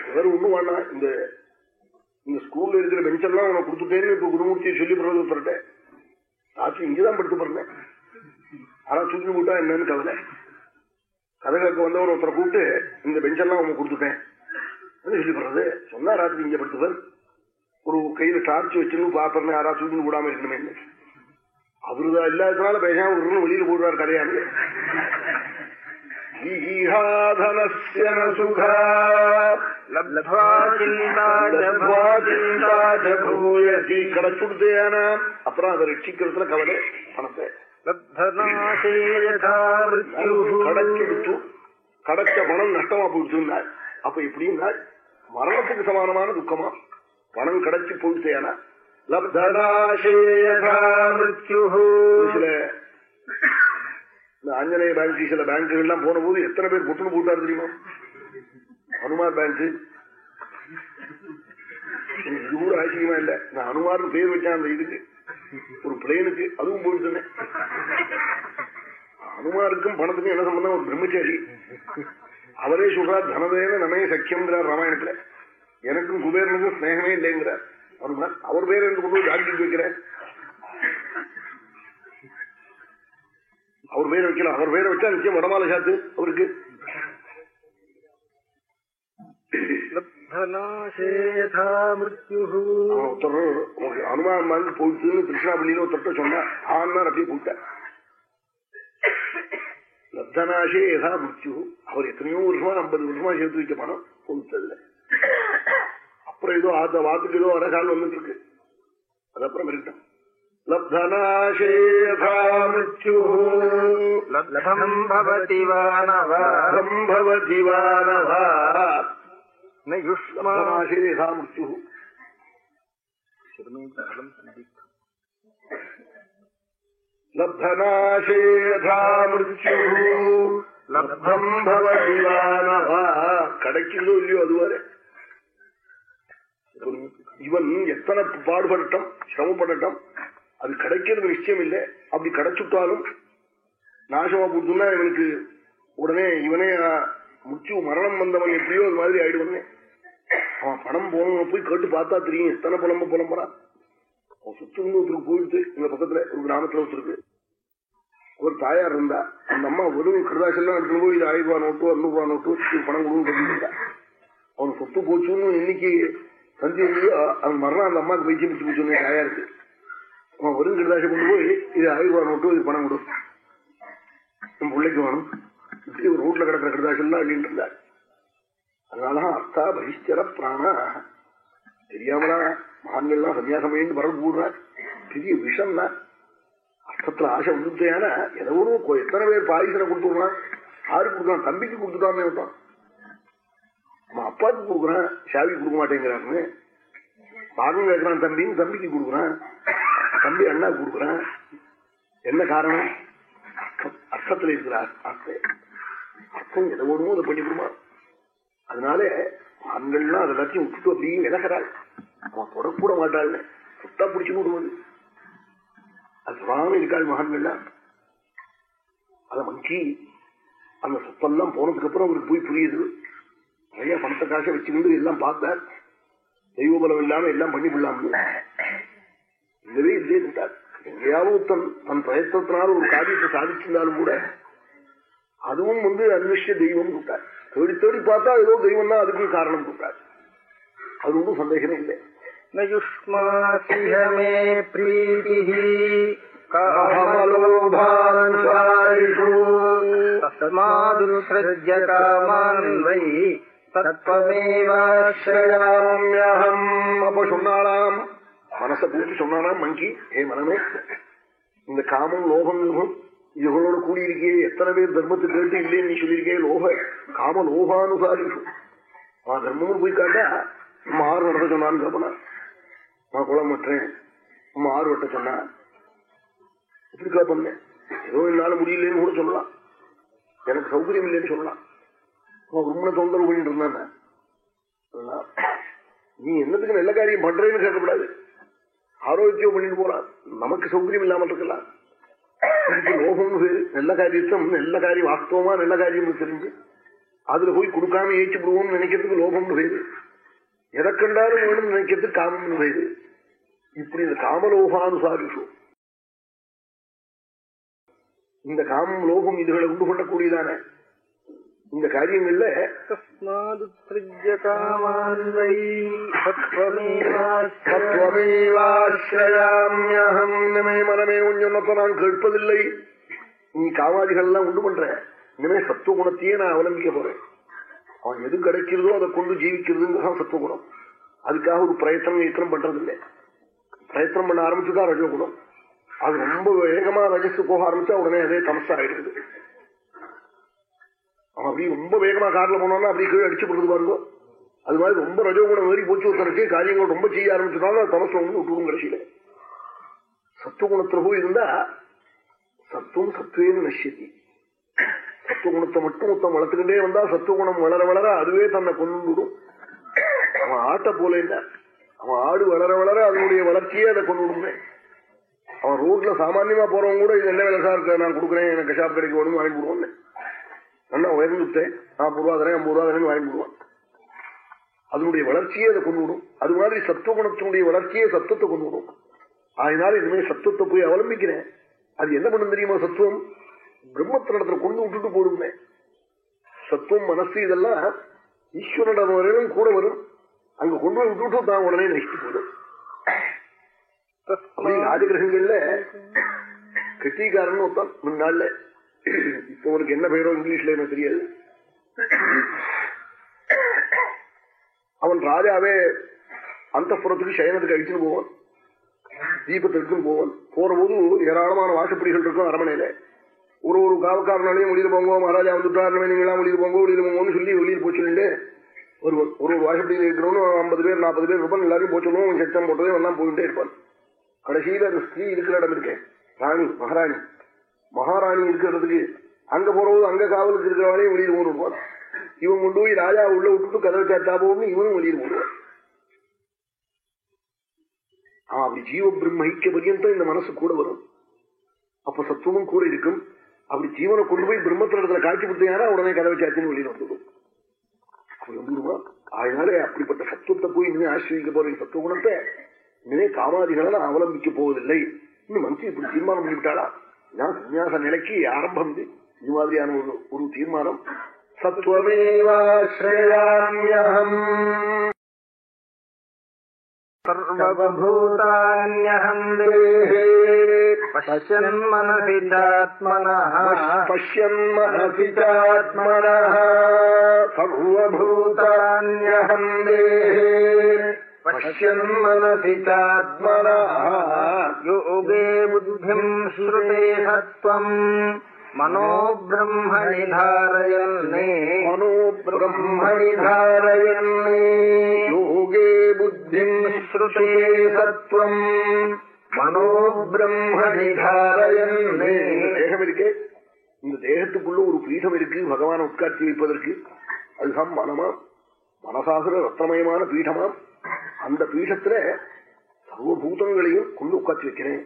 வேற ஒண்ணு வேணா இந்த இந்த ஸ்கூல்ல இருக்கிற பெஞ்ச் எல்லாம் உனக்கு கொடுத்துட்டேன்னு இப்ப குருமூர்த்தியை சொல்லி பிறகு பிறட்டேன் சாட்சி இங்கதான் படுத்து பிறந்தேன் ஆனா சுற்றி போட்டா என்னன்னு கவலை. கதகளுக்கு வந்தவர் ஒருத்தரை கூப்பிட்டு இந்த பெஞ்செல்லாம் உங்க கொடுத்துட்டேன். சொல்லி பண்றது சொன்னா ராத்திரி இங்க படுத்துவர் ஒரு கையில டார்ச் வச்சுன்னு பாப்பறேன்னு யாரா சூழ்ந்து கூடாம இருக்கணுமே. அவருதான் இல்லாததுனால பேசாம விடுறோம் வெளியில போடுவார் கதையாரு கிடைச்சுடுதேனா அப்புறம் அதை ரட்சிக்கிறதுல கவலை பணத்தை கடச்சு கடச்ச பணம் நஷ்டமா போயிடுச்சுன்னார் அப்ப இப்படின்னார் மரணத்துக்கு சமானமான துக்கமா? பணம் கிடைச்சு போயிடுச்சேனா சில இந்த ஆஞ்சநேய பேங்க் சில பேங்குகள்லாம் போன போது எத்தனை பேர் பொட்டுன்னு போட்டாரு தெரியுமா? அனுமார் பேங்க் இது கூட ஆச்சரியமா இல்லை. இந்த ஹனுமார்னு பேர் வச்சான் அந்த இதுக்கு. ஒரு பிளேனுக்கு அதுவும் போயிட்டு ஹனுமாருக்கும் பணத்துக்கும் என்ன சம்பந்தம்? ஒரு பிரம்மச்சாரி. அவரே சொல்றார் தனதேன நமே சக்கியம்ங்கிறார் ராமாயணத்துல. எனக்கும் குபேரனுக்கும் ஸ்நேகமே இல்லைங்கிறார். ஹனுமார் அவர் பேர் எனக்கு கொண்டு டாக்டர் வைக்கிறார் அவர் பேரை வைக்கலாம் அவர் பேரை வச்சா நிச்சயம் வடமாலை சாத்து அவருக்கு. ஒருத்தர் அனுமான் மாதிரி போயிட்டுன்னு திருஷ்ணாபள்ளியில ஒருத்தர் சொன்னா ஆனார் அப்படியே போயிட்டார். ஏதா அவர் எத்தனையோ வருஷமா ஐம்பது வருஷமா சேர்த்து வைக்க பணம் கொடுத்ததுல அப்புறம் ஏதோ அந்த வாத்துக்கு ஏதோ வர கால் வந்துட்டு இருக்கு அது அப்புறம் இருக்கட்டும். லப்தனாசேதா மிருச்சு லப்தநாசேதா மிருத்யு லப்தம் பவதி வானவா கிடைக்கிறதோ இல்லையோ அதுவரை இவன் எத்தனை பாடுபடட்டும் சிரமப்படட்டும் அது கிடைக்கிறது நிச்சயம் இல்லை அப்படி கிடைச்சுட்டாலும் நாசமா போட்டுன்னா இவனுக்கு உடனே இவனே முடிச்சு மரணம் வந்தவன் எப்படியோ அது மாதிரி ஆயிடுவனே. அவன் பணம் போனவன் போய் கேட்டு பார்த்தா தெரியும் எத்தனை புலம்ப புலம்புறான். அவன் சுத்தி இருந்து ஒருத்தருக்கு போயிடுத்து இந்த பக்கத்துல ஒரு கிராமத்துல ஒருத்தருக்கு. ஒரு தாயார் இருந்தா அந்த அம்மா வெறும் கிருதாசெல்லாம் எடுத்துட்டு போய் இது ஆயிரம் ரூபா நோட்டு அறுநூறு ரூபா நோட்டு பணம் கொடுன்னு அவன் சொத்து போச்சுன்னு இன்னைக்கு தந்தி வந்து அவன் மரணம் அந்த அம்மாவுக்கு பைத்தியம் பிடிச்சு போச்சு தாயாருக்கு. அவன் வெறும் கிருதாசை கொண்டு போய் இது ஆயிரம் ரூபா நோட்டு இது பணம் கொடு. என் பிள்ளைக்கு வேணும். இப்படி ஒரு ரோட்ல கிடக்கிற கிருதாசெல்லாம் அள்ளிட்டு இருந்தார். அதனாலதான் அர்த்தா பகிஷ்டர பிராணா. தெரியாமலா மகான்கள்லாம் சன்னியாசமைன்னு வரல் போடுறார் பெரிய விஷம் தான் அர்த்தத்துல ஆசை வந்துட்டேனா ஏதோ ஒரு எத்தனை பேர் பாயசனை கொடுத்துடுறான்? யாருக்கு கொடுக்குறான் தம்பிக்கு கொடுத்துட்டாமே விட்டான் நம்ம அப்பாவுக்கு கொடுக்குறான் சாவி கொடுக்க மாட்டேங்கிறான்னு பாகம் கேட்கிறான் தம்பின்னு தம்பிக்கு கொடுக்குறான். தம்பி அண்ணா கொடுக்குறான். என்ன காரணம்? அர்த்தம் அர்த்தத்துல இருக்கிற அர்த்தம். அர்த்தம் எதை ஒண்ணுமோ அதை பண்ணி கொடுமா. அதனால ஆண்கள்லாம் அதை எல்லாத்தையும் விட்டுட்டு அப்படியே விலகிறாள். அவன் தொடக்கூட மாட்டாள் சுத்தா பிடிச்சு விடுவது அது சுவாமி இருக்காள் மகான்கள்லாம். அதை மங்கி அந்த சொத்தெல்லாம் போனதுக்கு அப்புறம் அவருக்கு போய் புரியுது. நிறைய பணத்தை காசை வச்சுக்கிட்டு எல்லாம் பார்த்தார். தெய்வ பலம் இல்லாம எல்லாம் பண்ணி விடலாம்னு. இல்லவே இல்லையே இருந்தார் எங்கேயாவது தன் தன் பிரயத்தனத்தினால ஒரு காரியத்தை சாதிச்சிருந்தாலும் கூட அதுவும் வந்து அன்விஷ்ய தெய்வம் கொடுத்தாரு தேடி தேடி பார்த்தா ஏதோ தெய்வம் தான் அதுக்கும் காரணம் கொடுத்தாரு அது ஒன்றும் சந்தேகமே இல்லை. நயுஷ்மாசிஹமே பிரீதி காமலோபான்மாதுமான்வை தத்வமேவாஸ்ரயாம்யஹம் அப்ப சொன்னாலாம் மனசை பூட்டி சொன்னாலாம் மங்கி ஹே மனமே இந்த காமம் லோகம் இவங்களோட கூடியிருக்கே எத்தனை பேர் தர்மத்தை கேட்டு இல்லைன்னு நீ சொல்லியிருக்கே லோக காம லோகானுசாரிஷு நான் தர்மமும் போய் காட்டா நம்ம ஆறு நடத்த சொன்னான்னு கேப்பனா நான் குளம் வட்டேன் நம்ம ஆறு வட்ட சொன்னா இப்படிக்கா பண்ணேன். ஏதோ என்னால முடியலன்னு கூட சொல்லலாம். எனக்கு சௌகரியம் இல்லைன்னு சொல்லலாம். ரொம்ப தொந்தரவு பண்ணிட்டு இருந்தான். நீ என்னத்துக்கு நல்ல காரியம் பண்றேன்னு கேட்கக்கூடாது. ஆரோக்கியம் பண்ணிட்டு போறான் நமக்கு சௌகரியம் இல்லாமல் இருக்கலாம். இதுக்கு லோகம்னு பேரு நல்ல காரியத்தம் நல்ல காரியம் வாஸ்தவமா நல்ல காரியம் தெரிஞ்சு அதுல போய் கொடுக்காம ஏச்சு விடுவோம்னு நினைக்கிறதுக்கு லோகம்னு பேரு எதை கண்டாலும் வேணும்னு நினைக்கிறதுக்கு காமம்னு பேரு இப்படி இந்த காமலோகானுசாரிஷம். இந்த காமம் லோகம் இதுகளை உண்டு பண்ணக்கூடியதான இந்த காரியங்கள்ல இனிமே மனமே உஞ்சொன்னத்தை நான் கேட்பதில்லை. நீ காவாதிகள் எல்லாம் ஒண்ணு பண்ற. இனிமே சத்துவ குணத்தையே நான் அவலம்பிக்க போறேன். அவன் எது கிடைக்கிறதோ அதை கொண்டு ஜீவிக்கிறதுங்கிறதான் சத்துவ குணம் அதுக்காக ஒரு பிரயத்தனம் யத்தனம் பண்றதில்லை. பிரயத்தனம் பண்ண ஆரம்பிச்சுதான் ரஜகுணம். அது ரொம்ப வேகமா ரஜசு போக ஆரம்பிச்சா உடனே அதே தமசா ஆயிடுது அவன் அப்படி ரொம்ப வேகமா கார்ல போனோம்னா அப்படியே கீழே அடிச்சு போடுறது பாருங்க. அது மாதிரி ரொம்ப ரஜோகுணம் ஏறி போச்சு ஒருத்தருக்கு காரியங்கள் ரொம்ப செய்ய ஆரம்பிச்சதுனால தமசம் வந்து விட்டுடும் கடைசியில. சத்துவகுணத்துல போய் இருந்தா சத்துவம் சத்துவேன்னு நசியத்தி சத்துவகுணத்தை மட்டும் மொத்தம் வளர்த்துக்கிட்டே வந்தா சத்துவகுணம் வளர வளர அதுவே தன்னை கொண்டுடும் அவன் ஆட்ட போல இல்ல அவன் ஆடு வளர வளர அதனுடைய வளர்ச்சியே அதை கொண்டு விடுமே அவன் ரோட்ல சாமான்யமா போறவங்க கூட இது என்ன வேலை சார் நான் கொடுக்குறேன் எனக்கு ஷாப் கிடைக்க வேணும் வாங்கி கொடுவோன்னு நல்லா உயர்ந்துட்டேன் நாற்பது ரூபா தரேன் ஐம்பது ரூபா தரேன் வாங்கி அதனுடைய வளர்ச்சியை அதை கொண்டு விடும். அது மாதிரி சத்துவகுணத்தினுடைய வளர்ச்சியே சத்துவத்தை கொண்டு விடும். அதனால இனிமேல் சத்துவத்தை போய் அவலம்பிக்கிறேன். அது என்ன பண்ணும் தெரியுமா சத்துவம்? பிரம்மத்தினிடத்துல கொண்டு விட்டுட்டு போடுமே. சத்துவம் மனசு இதெல்லாம் ஈஸ்வரனிடம் வரையிலும் கூட வரும். அங்க கொண்டு போய் விட்டுட்டு தான் உடனே நினைச்சு போடும். அப்படி ராஜகிரகங்கள்ல கெட்டிக்காரன் ஒருத்தான் முன்னாள்ல. இப்ப உனக்கு என்ன பேரோ இங்கிலீஷ்ல என்ன தெரியாது. அவன் ராஜாவே அந்த புறத்துக்கு சயனத்துக்கு அழிச்சுன்னு போவான். தீபத்தை எடுத்துன்னு போவான். போற போது ஏராளமான வாசப்படிகள் இருக்கும் அரமனையில ஒரு ஒரு காவக்காரனாலையும் வெளியில போங்கோ மகாராஜா வந்துட்டாருமே நீங்களாம் வெளியில போங்கோ வெளியில போங்கன்னு சொல்லி வெளியில் போச்சுட்டு ஒரு ஒரு ஒரு வாசப்படியில் இருக்கிறவனும் ஐம்பது பேர் நாற்பது பேர் இருப்பான். எல்லாரையும் போய் சொல்லுவோம் சட்டம் போட்டதே எல்லாம் போயிட்டே இருப்பான். கடைசியில அந்த ஸ்திரீ இருக்கிற இடம் இருக்கேன் ராணி மகாராணி. மகாராணி இருக்கிறதுக்கு அங்க போறபோது அங்க காவலுக்கு இருக்கிறவனே வெளியில் கொண்டு விடுவான் இவன் கொண்டு போய் ராஜா உள்ள விட்டுட்டு கதவை சாத்தா போகணும் இவனும் வெளியில் போடுவான் அப்படி ஜீவ பிரம்ம ஐக்கிய பரியந்தம் இந்த மனசு கூட வரும். அப்ப சத்துவமும் கூட இருக்கும். அப்படி ஜீவனை கொண்டு போய் பிரம்மத்திடத்துல காட்சி கொடுத்தீங்கன்னா உடனே கதவை சாத்தின்னு வெளியில் வந்துடும். அப்படி வந்துடுவான் அதனால அப்படிப்பட்ட சத்துவத்தை போய் இனிமே ஆசிரியக்க போற சத்துவ குணத்தை இனிமே காமாதிகளை அவலம்பிக்க போவதில்லை. இன்னும் மனசு இப்படி தீர்மானம் பண்ணிவிட்டாளா? இதான் சன்னியாச நிலைக்கு ஆரம்பம் இது. இது மாதிரியான ஒரு ஒரு தீர்மானம். சத்வமேவாஸ்ரேயாம்யம் சர்வூதான்யம் பசியன் மனசி சாத்மனா பசியன் योगे बुद्धिम् श्रुते सत्त्वम् मनो ब्रह्मणि धारयन्ने मनो ब्रह्मणि धारयन्ने योगे बुद्धिम् श्रुते सत्त्वम् மனோ பிரம்மணி தாரயன்னே தேகம் இருக்கே இந்த தேகத்துக்குள்ள ஒரு பீடம் இருக்கு பகவான் உட்காட்சி வைப்பதற்கு அதுதான் மனமா மனசாகிற ரத்தமயமான பீடமாம் அந்த பீடத்துல சர்வபூதங்களையும் கொண்டு உட்காட்சி வைக்கிறேன்.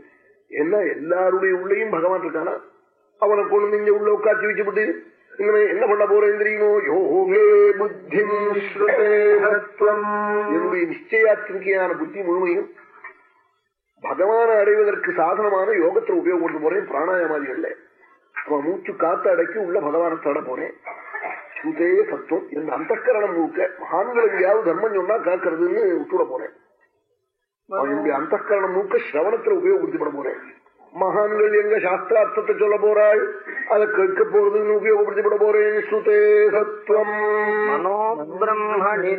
என்ன எல்லாருடைய உள்ளயும் பகவான் இருக்கானா? அவனை கொண்டு நீங்க உள்ள உட்காச்சி வச்சுவிட்டு இனிமே என்ன பண்ண போறேன் தெரியுமோ? யோகே புத்தி என்னுடைய நிச்சயாத்திரிக்கையான புத்தி முழுமையும் பகவானை அடைவதற்கு சாதனமான யோகத்தை உபயோகப்படுத்த போறேன் பிராணாயாமாதிகள்ல அவன் மூச்சு காத்து அடக்கி உள்ள பகவானை தட போறேன். சுதே சத்துவம் என் அந்தக்கரணம் முழுக்க மகான்கள் எங்கேயாவது தர்மம் சொன்னா காக்கிறதுன்னு விட்டுட போறேன். அவனுடைய அந்தக்கரணம் முழுக்க சிரவணத்துல உபயோகப்படுத்தப்பட போறேன். மகான்கள் எங்க சாஸ்திரார்த்தத்தை சொல்ல போறாள்? அதை கேட்க போறதுன்னு உபயோகப்படுத்தப்பட போறேன். சுதே சத்துவம் மனோ பிரம்மணி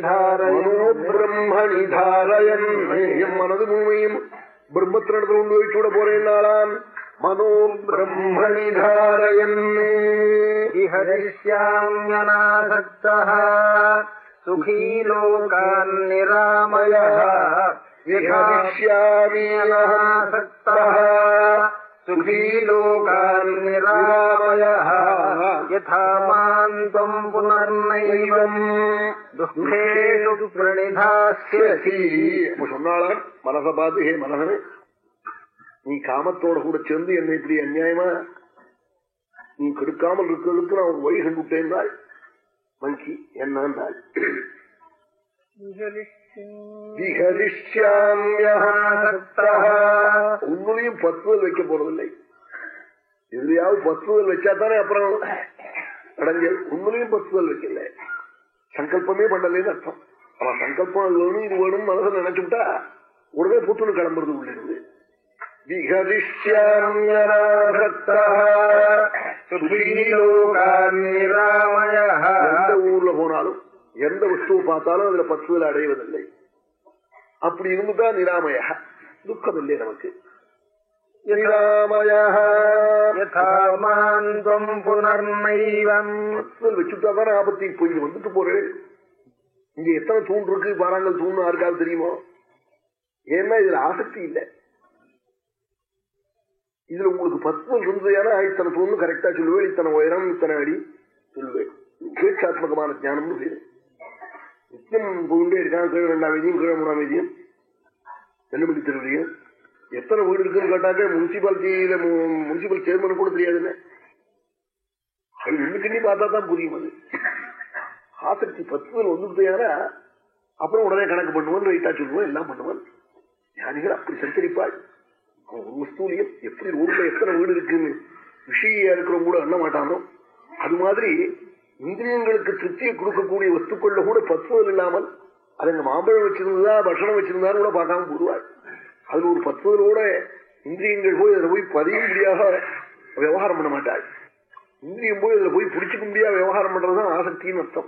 தாரயன் மனது முழுமையும் பிரம்மத்தினிடத்தில் கொண்டு சூட போறேன் நாளாம். மனோ பிரம்மணி தாரயன் विहरिष्याम्यनासक्तः सुखी लोकान् निरामयः विहरिष्याम्यनासक्तः सुखी लोकान् निरामयः यथा माम् त्वम् पुनर्नैवम् दुःखेषु प्रणिधास्यसि சொன்னாளாம் மனசை பார்த்து ஹே மனசனே நீ காமத்தோட கூட சேர்ந்து என்னை இப்படி அநியாயமா நீ கெடுக்காமல் இருக்கிறதுக்கு நான் ஒரு வழி கண்டுட்டேன் மங்கி என்னன்றாள் உன்னையும் பத்துதல் வைக்க போறதில்லை. எதுலையாவது பத்துதல் வச்சா தானே அப்புறம் அடைஞ்சல் உன்னையும் பத்துதல் வைக்கல. சங்கல்பமே பண்ணலன்னு அர்த்தம். அவன் சங்கல்பம் அது வேணும் இது வேணும் மனசுல நினைச்சுட்டா உடனே புத்துன்னு கிளம்புறது உள்ள இருந்து. எந்த ஊர்ல போனாலும் எந்த வஸ்துவை பார்த்தாலும் அதுல பத்துதல் அடைவதில்லை. அப்படி இருந்துதான் நிராமய துக்கம் இல்லை நமக்கு வச்சுட்டாதான் ஆபத்தி போய் வந்துட்டு போறேன். இங்க எத்தனை தூண் இருக்கு? பாறாங்கல் தூண் யாருக்காவது தெரியுமோ? ஏன்னா இதுல ஆசக்தி இல்லை. இதுல உங்களுக்கு பத்மம் இருந்தது இத்தனை தூணு கரெக்டா சொல்லுவேன் இத்தனை உயரம் இத்தனை அடி சொல்லுவேன் உபேட்சாத்மகமான ஞானம்னு பேரு. நித்தியம் போயிட்டே இருக்கான் கீழே ரெண்டாம் வேதியும் கீழே மூணாம் வேதியும். என்ன பண்ணி தெரியலையே எத்தனை வீடு இருக்குன்னு கேட்டாக்க முனிசிபாலிட்டியில முனிசிபல் சேர்மன் கூட தெரியாதுன்னு அது இன்னுக்கு பார்த்தா தான் புரியும் அது. ஆசக்தி பத்துவல் வந்துட்டேனா அப்புறம் உடனே கணக்கு பண்ணுவான் ரைட்டா சொல்லுவான் எல்லாம் பண்ணுவான். ஞானிகள் அப்படி சஞ்சரிப்பாள். அவன் ஒரு வஸ்தூலியம் எப்படி ஊர்ல எத்தனை வீடு இருக்குன்னு விஷயா இருக்கிறவங்க கூட எண்ண மாட்டானோ? அது மாதிரி இந்திரியங்களுக்கு திருப்தியை கொடுக்கக்கூடிய வஸ்துக்கள்ல கூட பத்துவம் இல்லாமல் அதுங்க மாம்பழம் வச்சிருந்ததா பட்சணம் வச்சிருந்தாலும் கூட பார்க்காம போடுவாள் அதுல ஒரு பத்துவதோட இந்திரியங்கள் போய் அதில் போய் பதியும்படியாக விவகாரம் பண்ண மாட்டாள். இந்திரியம் போய் அதுல போய் பிடிச்சிக்க முடியாத விவகாரம் பண்றதுதான் ஆசக்தின்னு அர்த்தம்.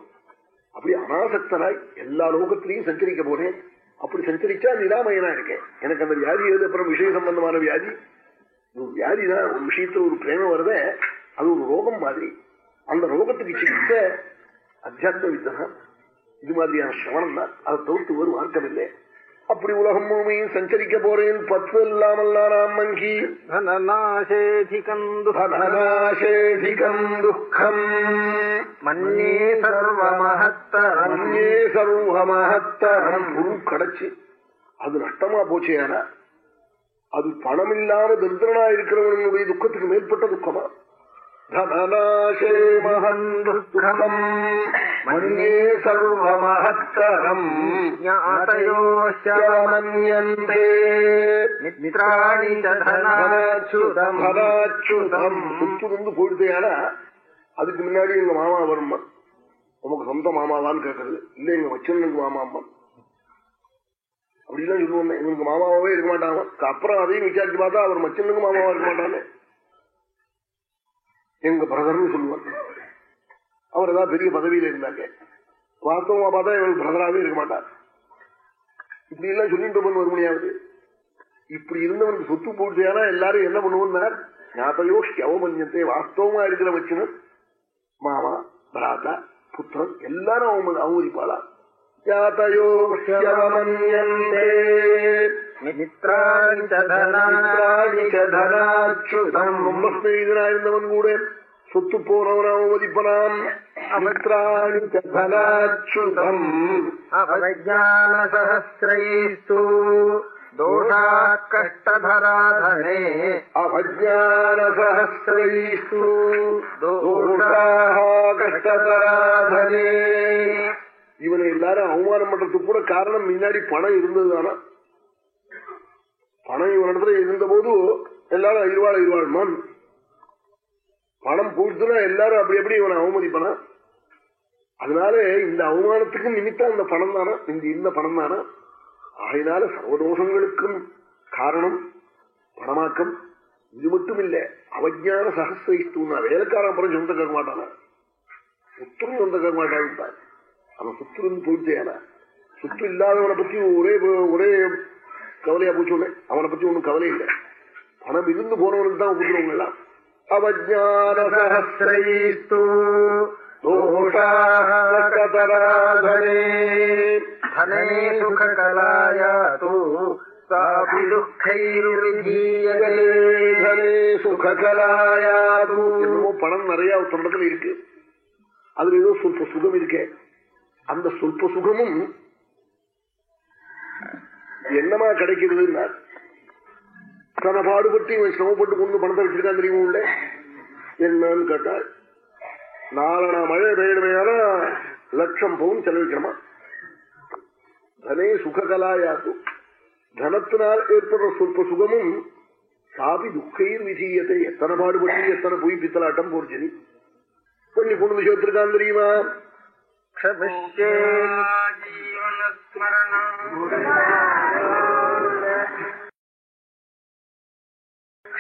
அப்படி அனாசக்தனாய் எல்லா லோகத்திலையும் சஞ்சரிக்க போறேன். அப்படி சஞ்சரிச்சா நிராமயனா இருக்கேன் எனக்கு அந்த வியாதி எது அப்புறம் விஷய சம்பந்தமான வியாதி. ஒரு வியாதி தான் ஒரு விஷயத்துல ஒரு பிரேமம் வருத அது ஒரு ரோகம் மாதிரி. அந்த ரோகத்துக்கு சிகிச்சை அத்தியாத்ம வித்தனா இது மாதிரியான சிரவணம் தான் அதை தவிர்த்து ஒரு மார்க்கம் இல்லை அப்படி உலகம் முழுமையும் சஞ்சரிக்க போறேன். பத்து இல்லாமல் நானாம் மங்கி தனநாசேதிகம் துக்கம். மன்னே சர்வ மகத்தரம் மன்னே சர்வ மகத்தரம் குரு கிடைச்சு. அது நஷ்டமா போச்சு யாரா அது பணம் இல்லாம தந்திரனா இருக்கிறவனுடைய துக்கத்துக்கு மேற்பட்ட துக்கமா? தனநாசே மகன் துக்கம் மன்யே சர்வமஹத்தரம் ज्ञातयोश्चमन्यन्ते மித்ராணி ச தனாச்சுதம் தனாச்சுதம் சுத்துருந்து போயிடுதேனா அதுக்கு முன்னாடி எங்க மாமா வருமா உமக்கு சொந்த மாமாவான்னு கேட்கறது இல்ல எங்க வச்சனுக்கு மாமாமா அப்படிலாம் சொல்லுவோம் எங்களுக்கு மாமாவே இருக்க மாட்டாங்க அப்புறம் அதையும் விசாரிச்சு பார்த்தா அவர் மச்சனுக்கு மாமாவா இருக்க மாட்டானே எங்க பிரதர்னு சொல்லுவார். அவர் ஏதாவது பெரிய பதவியில இருந்தாங்க. வாஸ்தவமா பார்த்தா இவங்க பிரதராகவே இருக்க மாட்டார். இப்படி எல்லாம் சொல்லிட்டு போன ஒரு மணியாவது. இப்படி இருந்தவனுக்கு சொத்து போடுறதுனா எல்லாரும் என்ன பண்ணுவோம்னா ஞாபகோ அவமன்யத்தை வாஸ்தவமா இருக்கிற வச்சுனர் மாமா பராத்தா புத்திரன் எல்லாரும் அவம அவமதிப்பாளா ஞாதையோ மித்ராணி ச தனாச்சுதம் இருந்தவன் கூட சொத்து போனவன் அவமதிப்பனாம் அமித்ராணி தனாச்சுதம் அவஜானசஹசிரைஸ்து दोषा कष्टधराधने அவஜான சஹசிரைஸ்து கஷ்டதராதனே இவனை எல்லாரும் அவமானம் பண்றதுக்கு கூட காரணம் முன்னாடி பணம் இருந்ததுதானா பணம் இவனிடத்துல இருந்த போது எல்லாரும் இருவாள் இருவாள் மண் பணம் போயிட்டுனா எல்லாரும் அப்படி எப்படி இவனை அவமதிப்பனா? அதனால இந்த அவமானத்துக்கு நிமித்தம் அந்த பணம் தானா? இந்த இருந்த பணம் தானா? ஆகையினால சர்வதோஷங்களுக்கும் காரணம் பணமாக்கம். இது மட்டும் இல்ல அவஜான சகசிரஸ்துனா வேலைக்காரன் அப்புறம் சொந்த கேட்க மாட்டானா? சுத்தரும் சொந்த கேட்க மாட்டான் அவன் சுத்து போயிட்டேனா சுற்று இல்லாதவனை பத்தி ஒரே ஒரே கவலையா போச்சு உடனே அவனை பத்தி ஒன்னும் கவலை இல்லை. பணம் இருந்து போனவனுக்கு தான் உபதிரவங்க எல்லாம். அவஜானசஹசிரைஸ்தூஷாதரேஷு பணம் நிறைய தொடக்கத்துல இருக்கு. அதுல ஏதோ சுல்ப சுகம் இருக்கே. அந்த சுல்ப சுகமும் என்னமா கிடைக்கிறதுன்னா தன பாடுபட்டு இவன் சிரமப்பட்டு கொண்டு பணத்தை வச்சிருக்கான் தெரியுமா உள்ள? என்னன்னு கேட்டால் நாலனா மழை பெய்யணுமையான லட்சம் பவுன் செலவிக்கணுமா தனே சுககலாயாக்கும் தனத்தினால் ஏற்படுற சொற்ப சுகமும் சாபி துக்கையில் விஜயத்தை எத்தனை பாடுபட்டு எத்தனை போய் பித்தலாட்டம் போர்ச்சனி பண்ணி கொண்டு விஷயத்திருக்கான் தெரியுமா? க்ஷமிஷே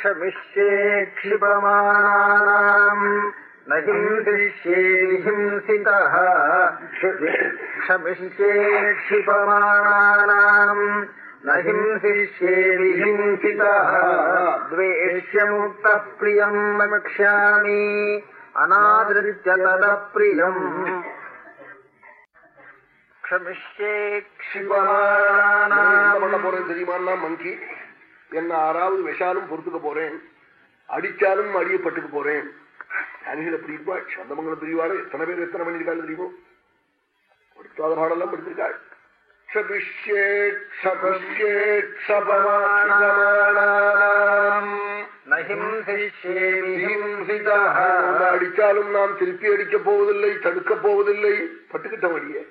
क्षमिष्ये क्षिपमाणानाम् न हिंसिष्ये विहिंसितः क्षमिष्ये क्षिपमाणानाम् न हिंसिष्ये विहिंसितः द्वेष्यमुक्तः प्रियम् वक्ष्यामि अनादृत्य तदप्रियम् क्षमिष्ये என்ன பண்ண क्षिपमाणानाम् போறேன் தெரியுமா மங்கி என்ன ஆறாவது விஷாலும் பொறுத்துக்க போறேன். அடிச்சாலும் அடியப்பட்டுக்கு போறேன். ஞானிகள் எப்படி இருப்பா? சந்தமங்கலம் பிரிவாடு எத்தனை பேர் எத்தனை பண்ணிருக்காள் தெரியுமோ? படுத்தாத பாடெல்லாம் படுத்திருக்காள். அடிச்சாலும் நாம் திருப்பி அடிக்க போவதில்லை தடுக்க போவதில்லை. பட்டுக்கிட்ட வழியே.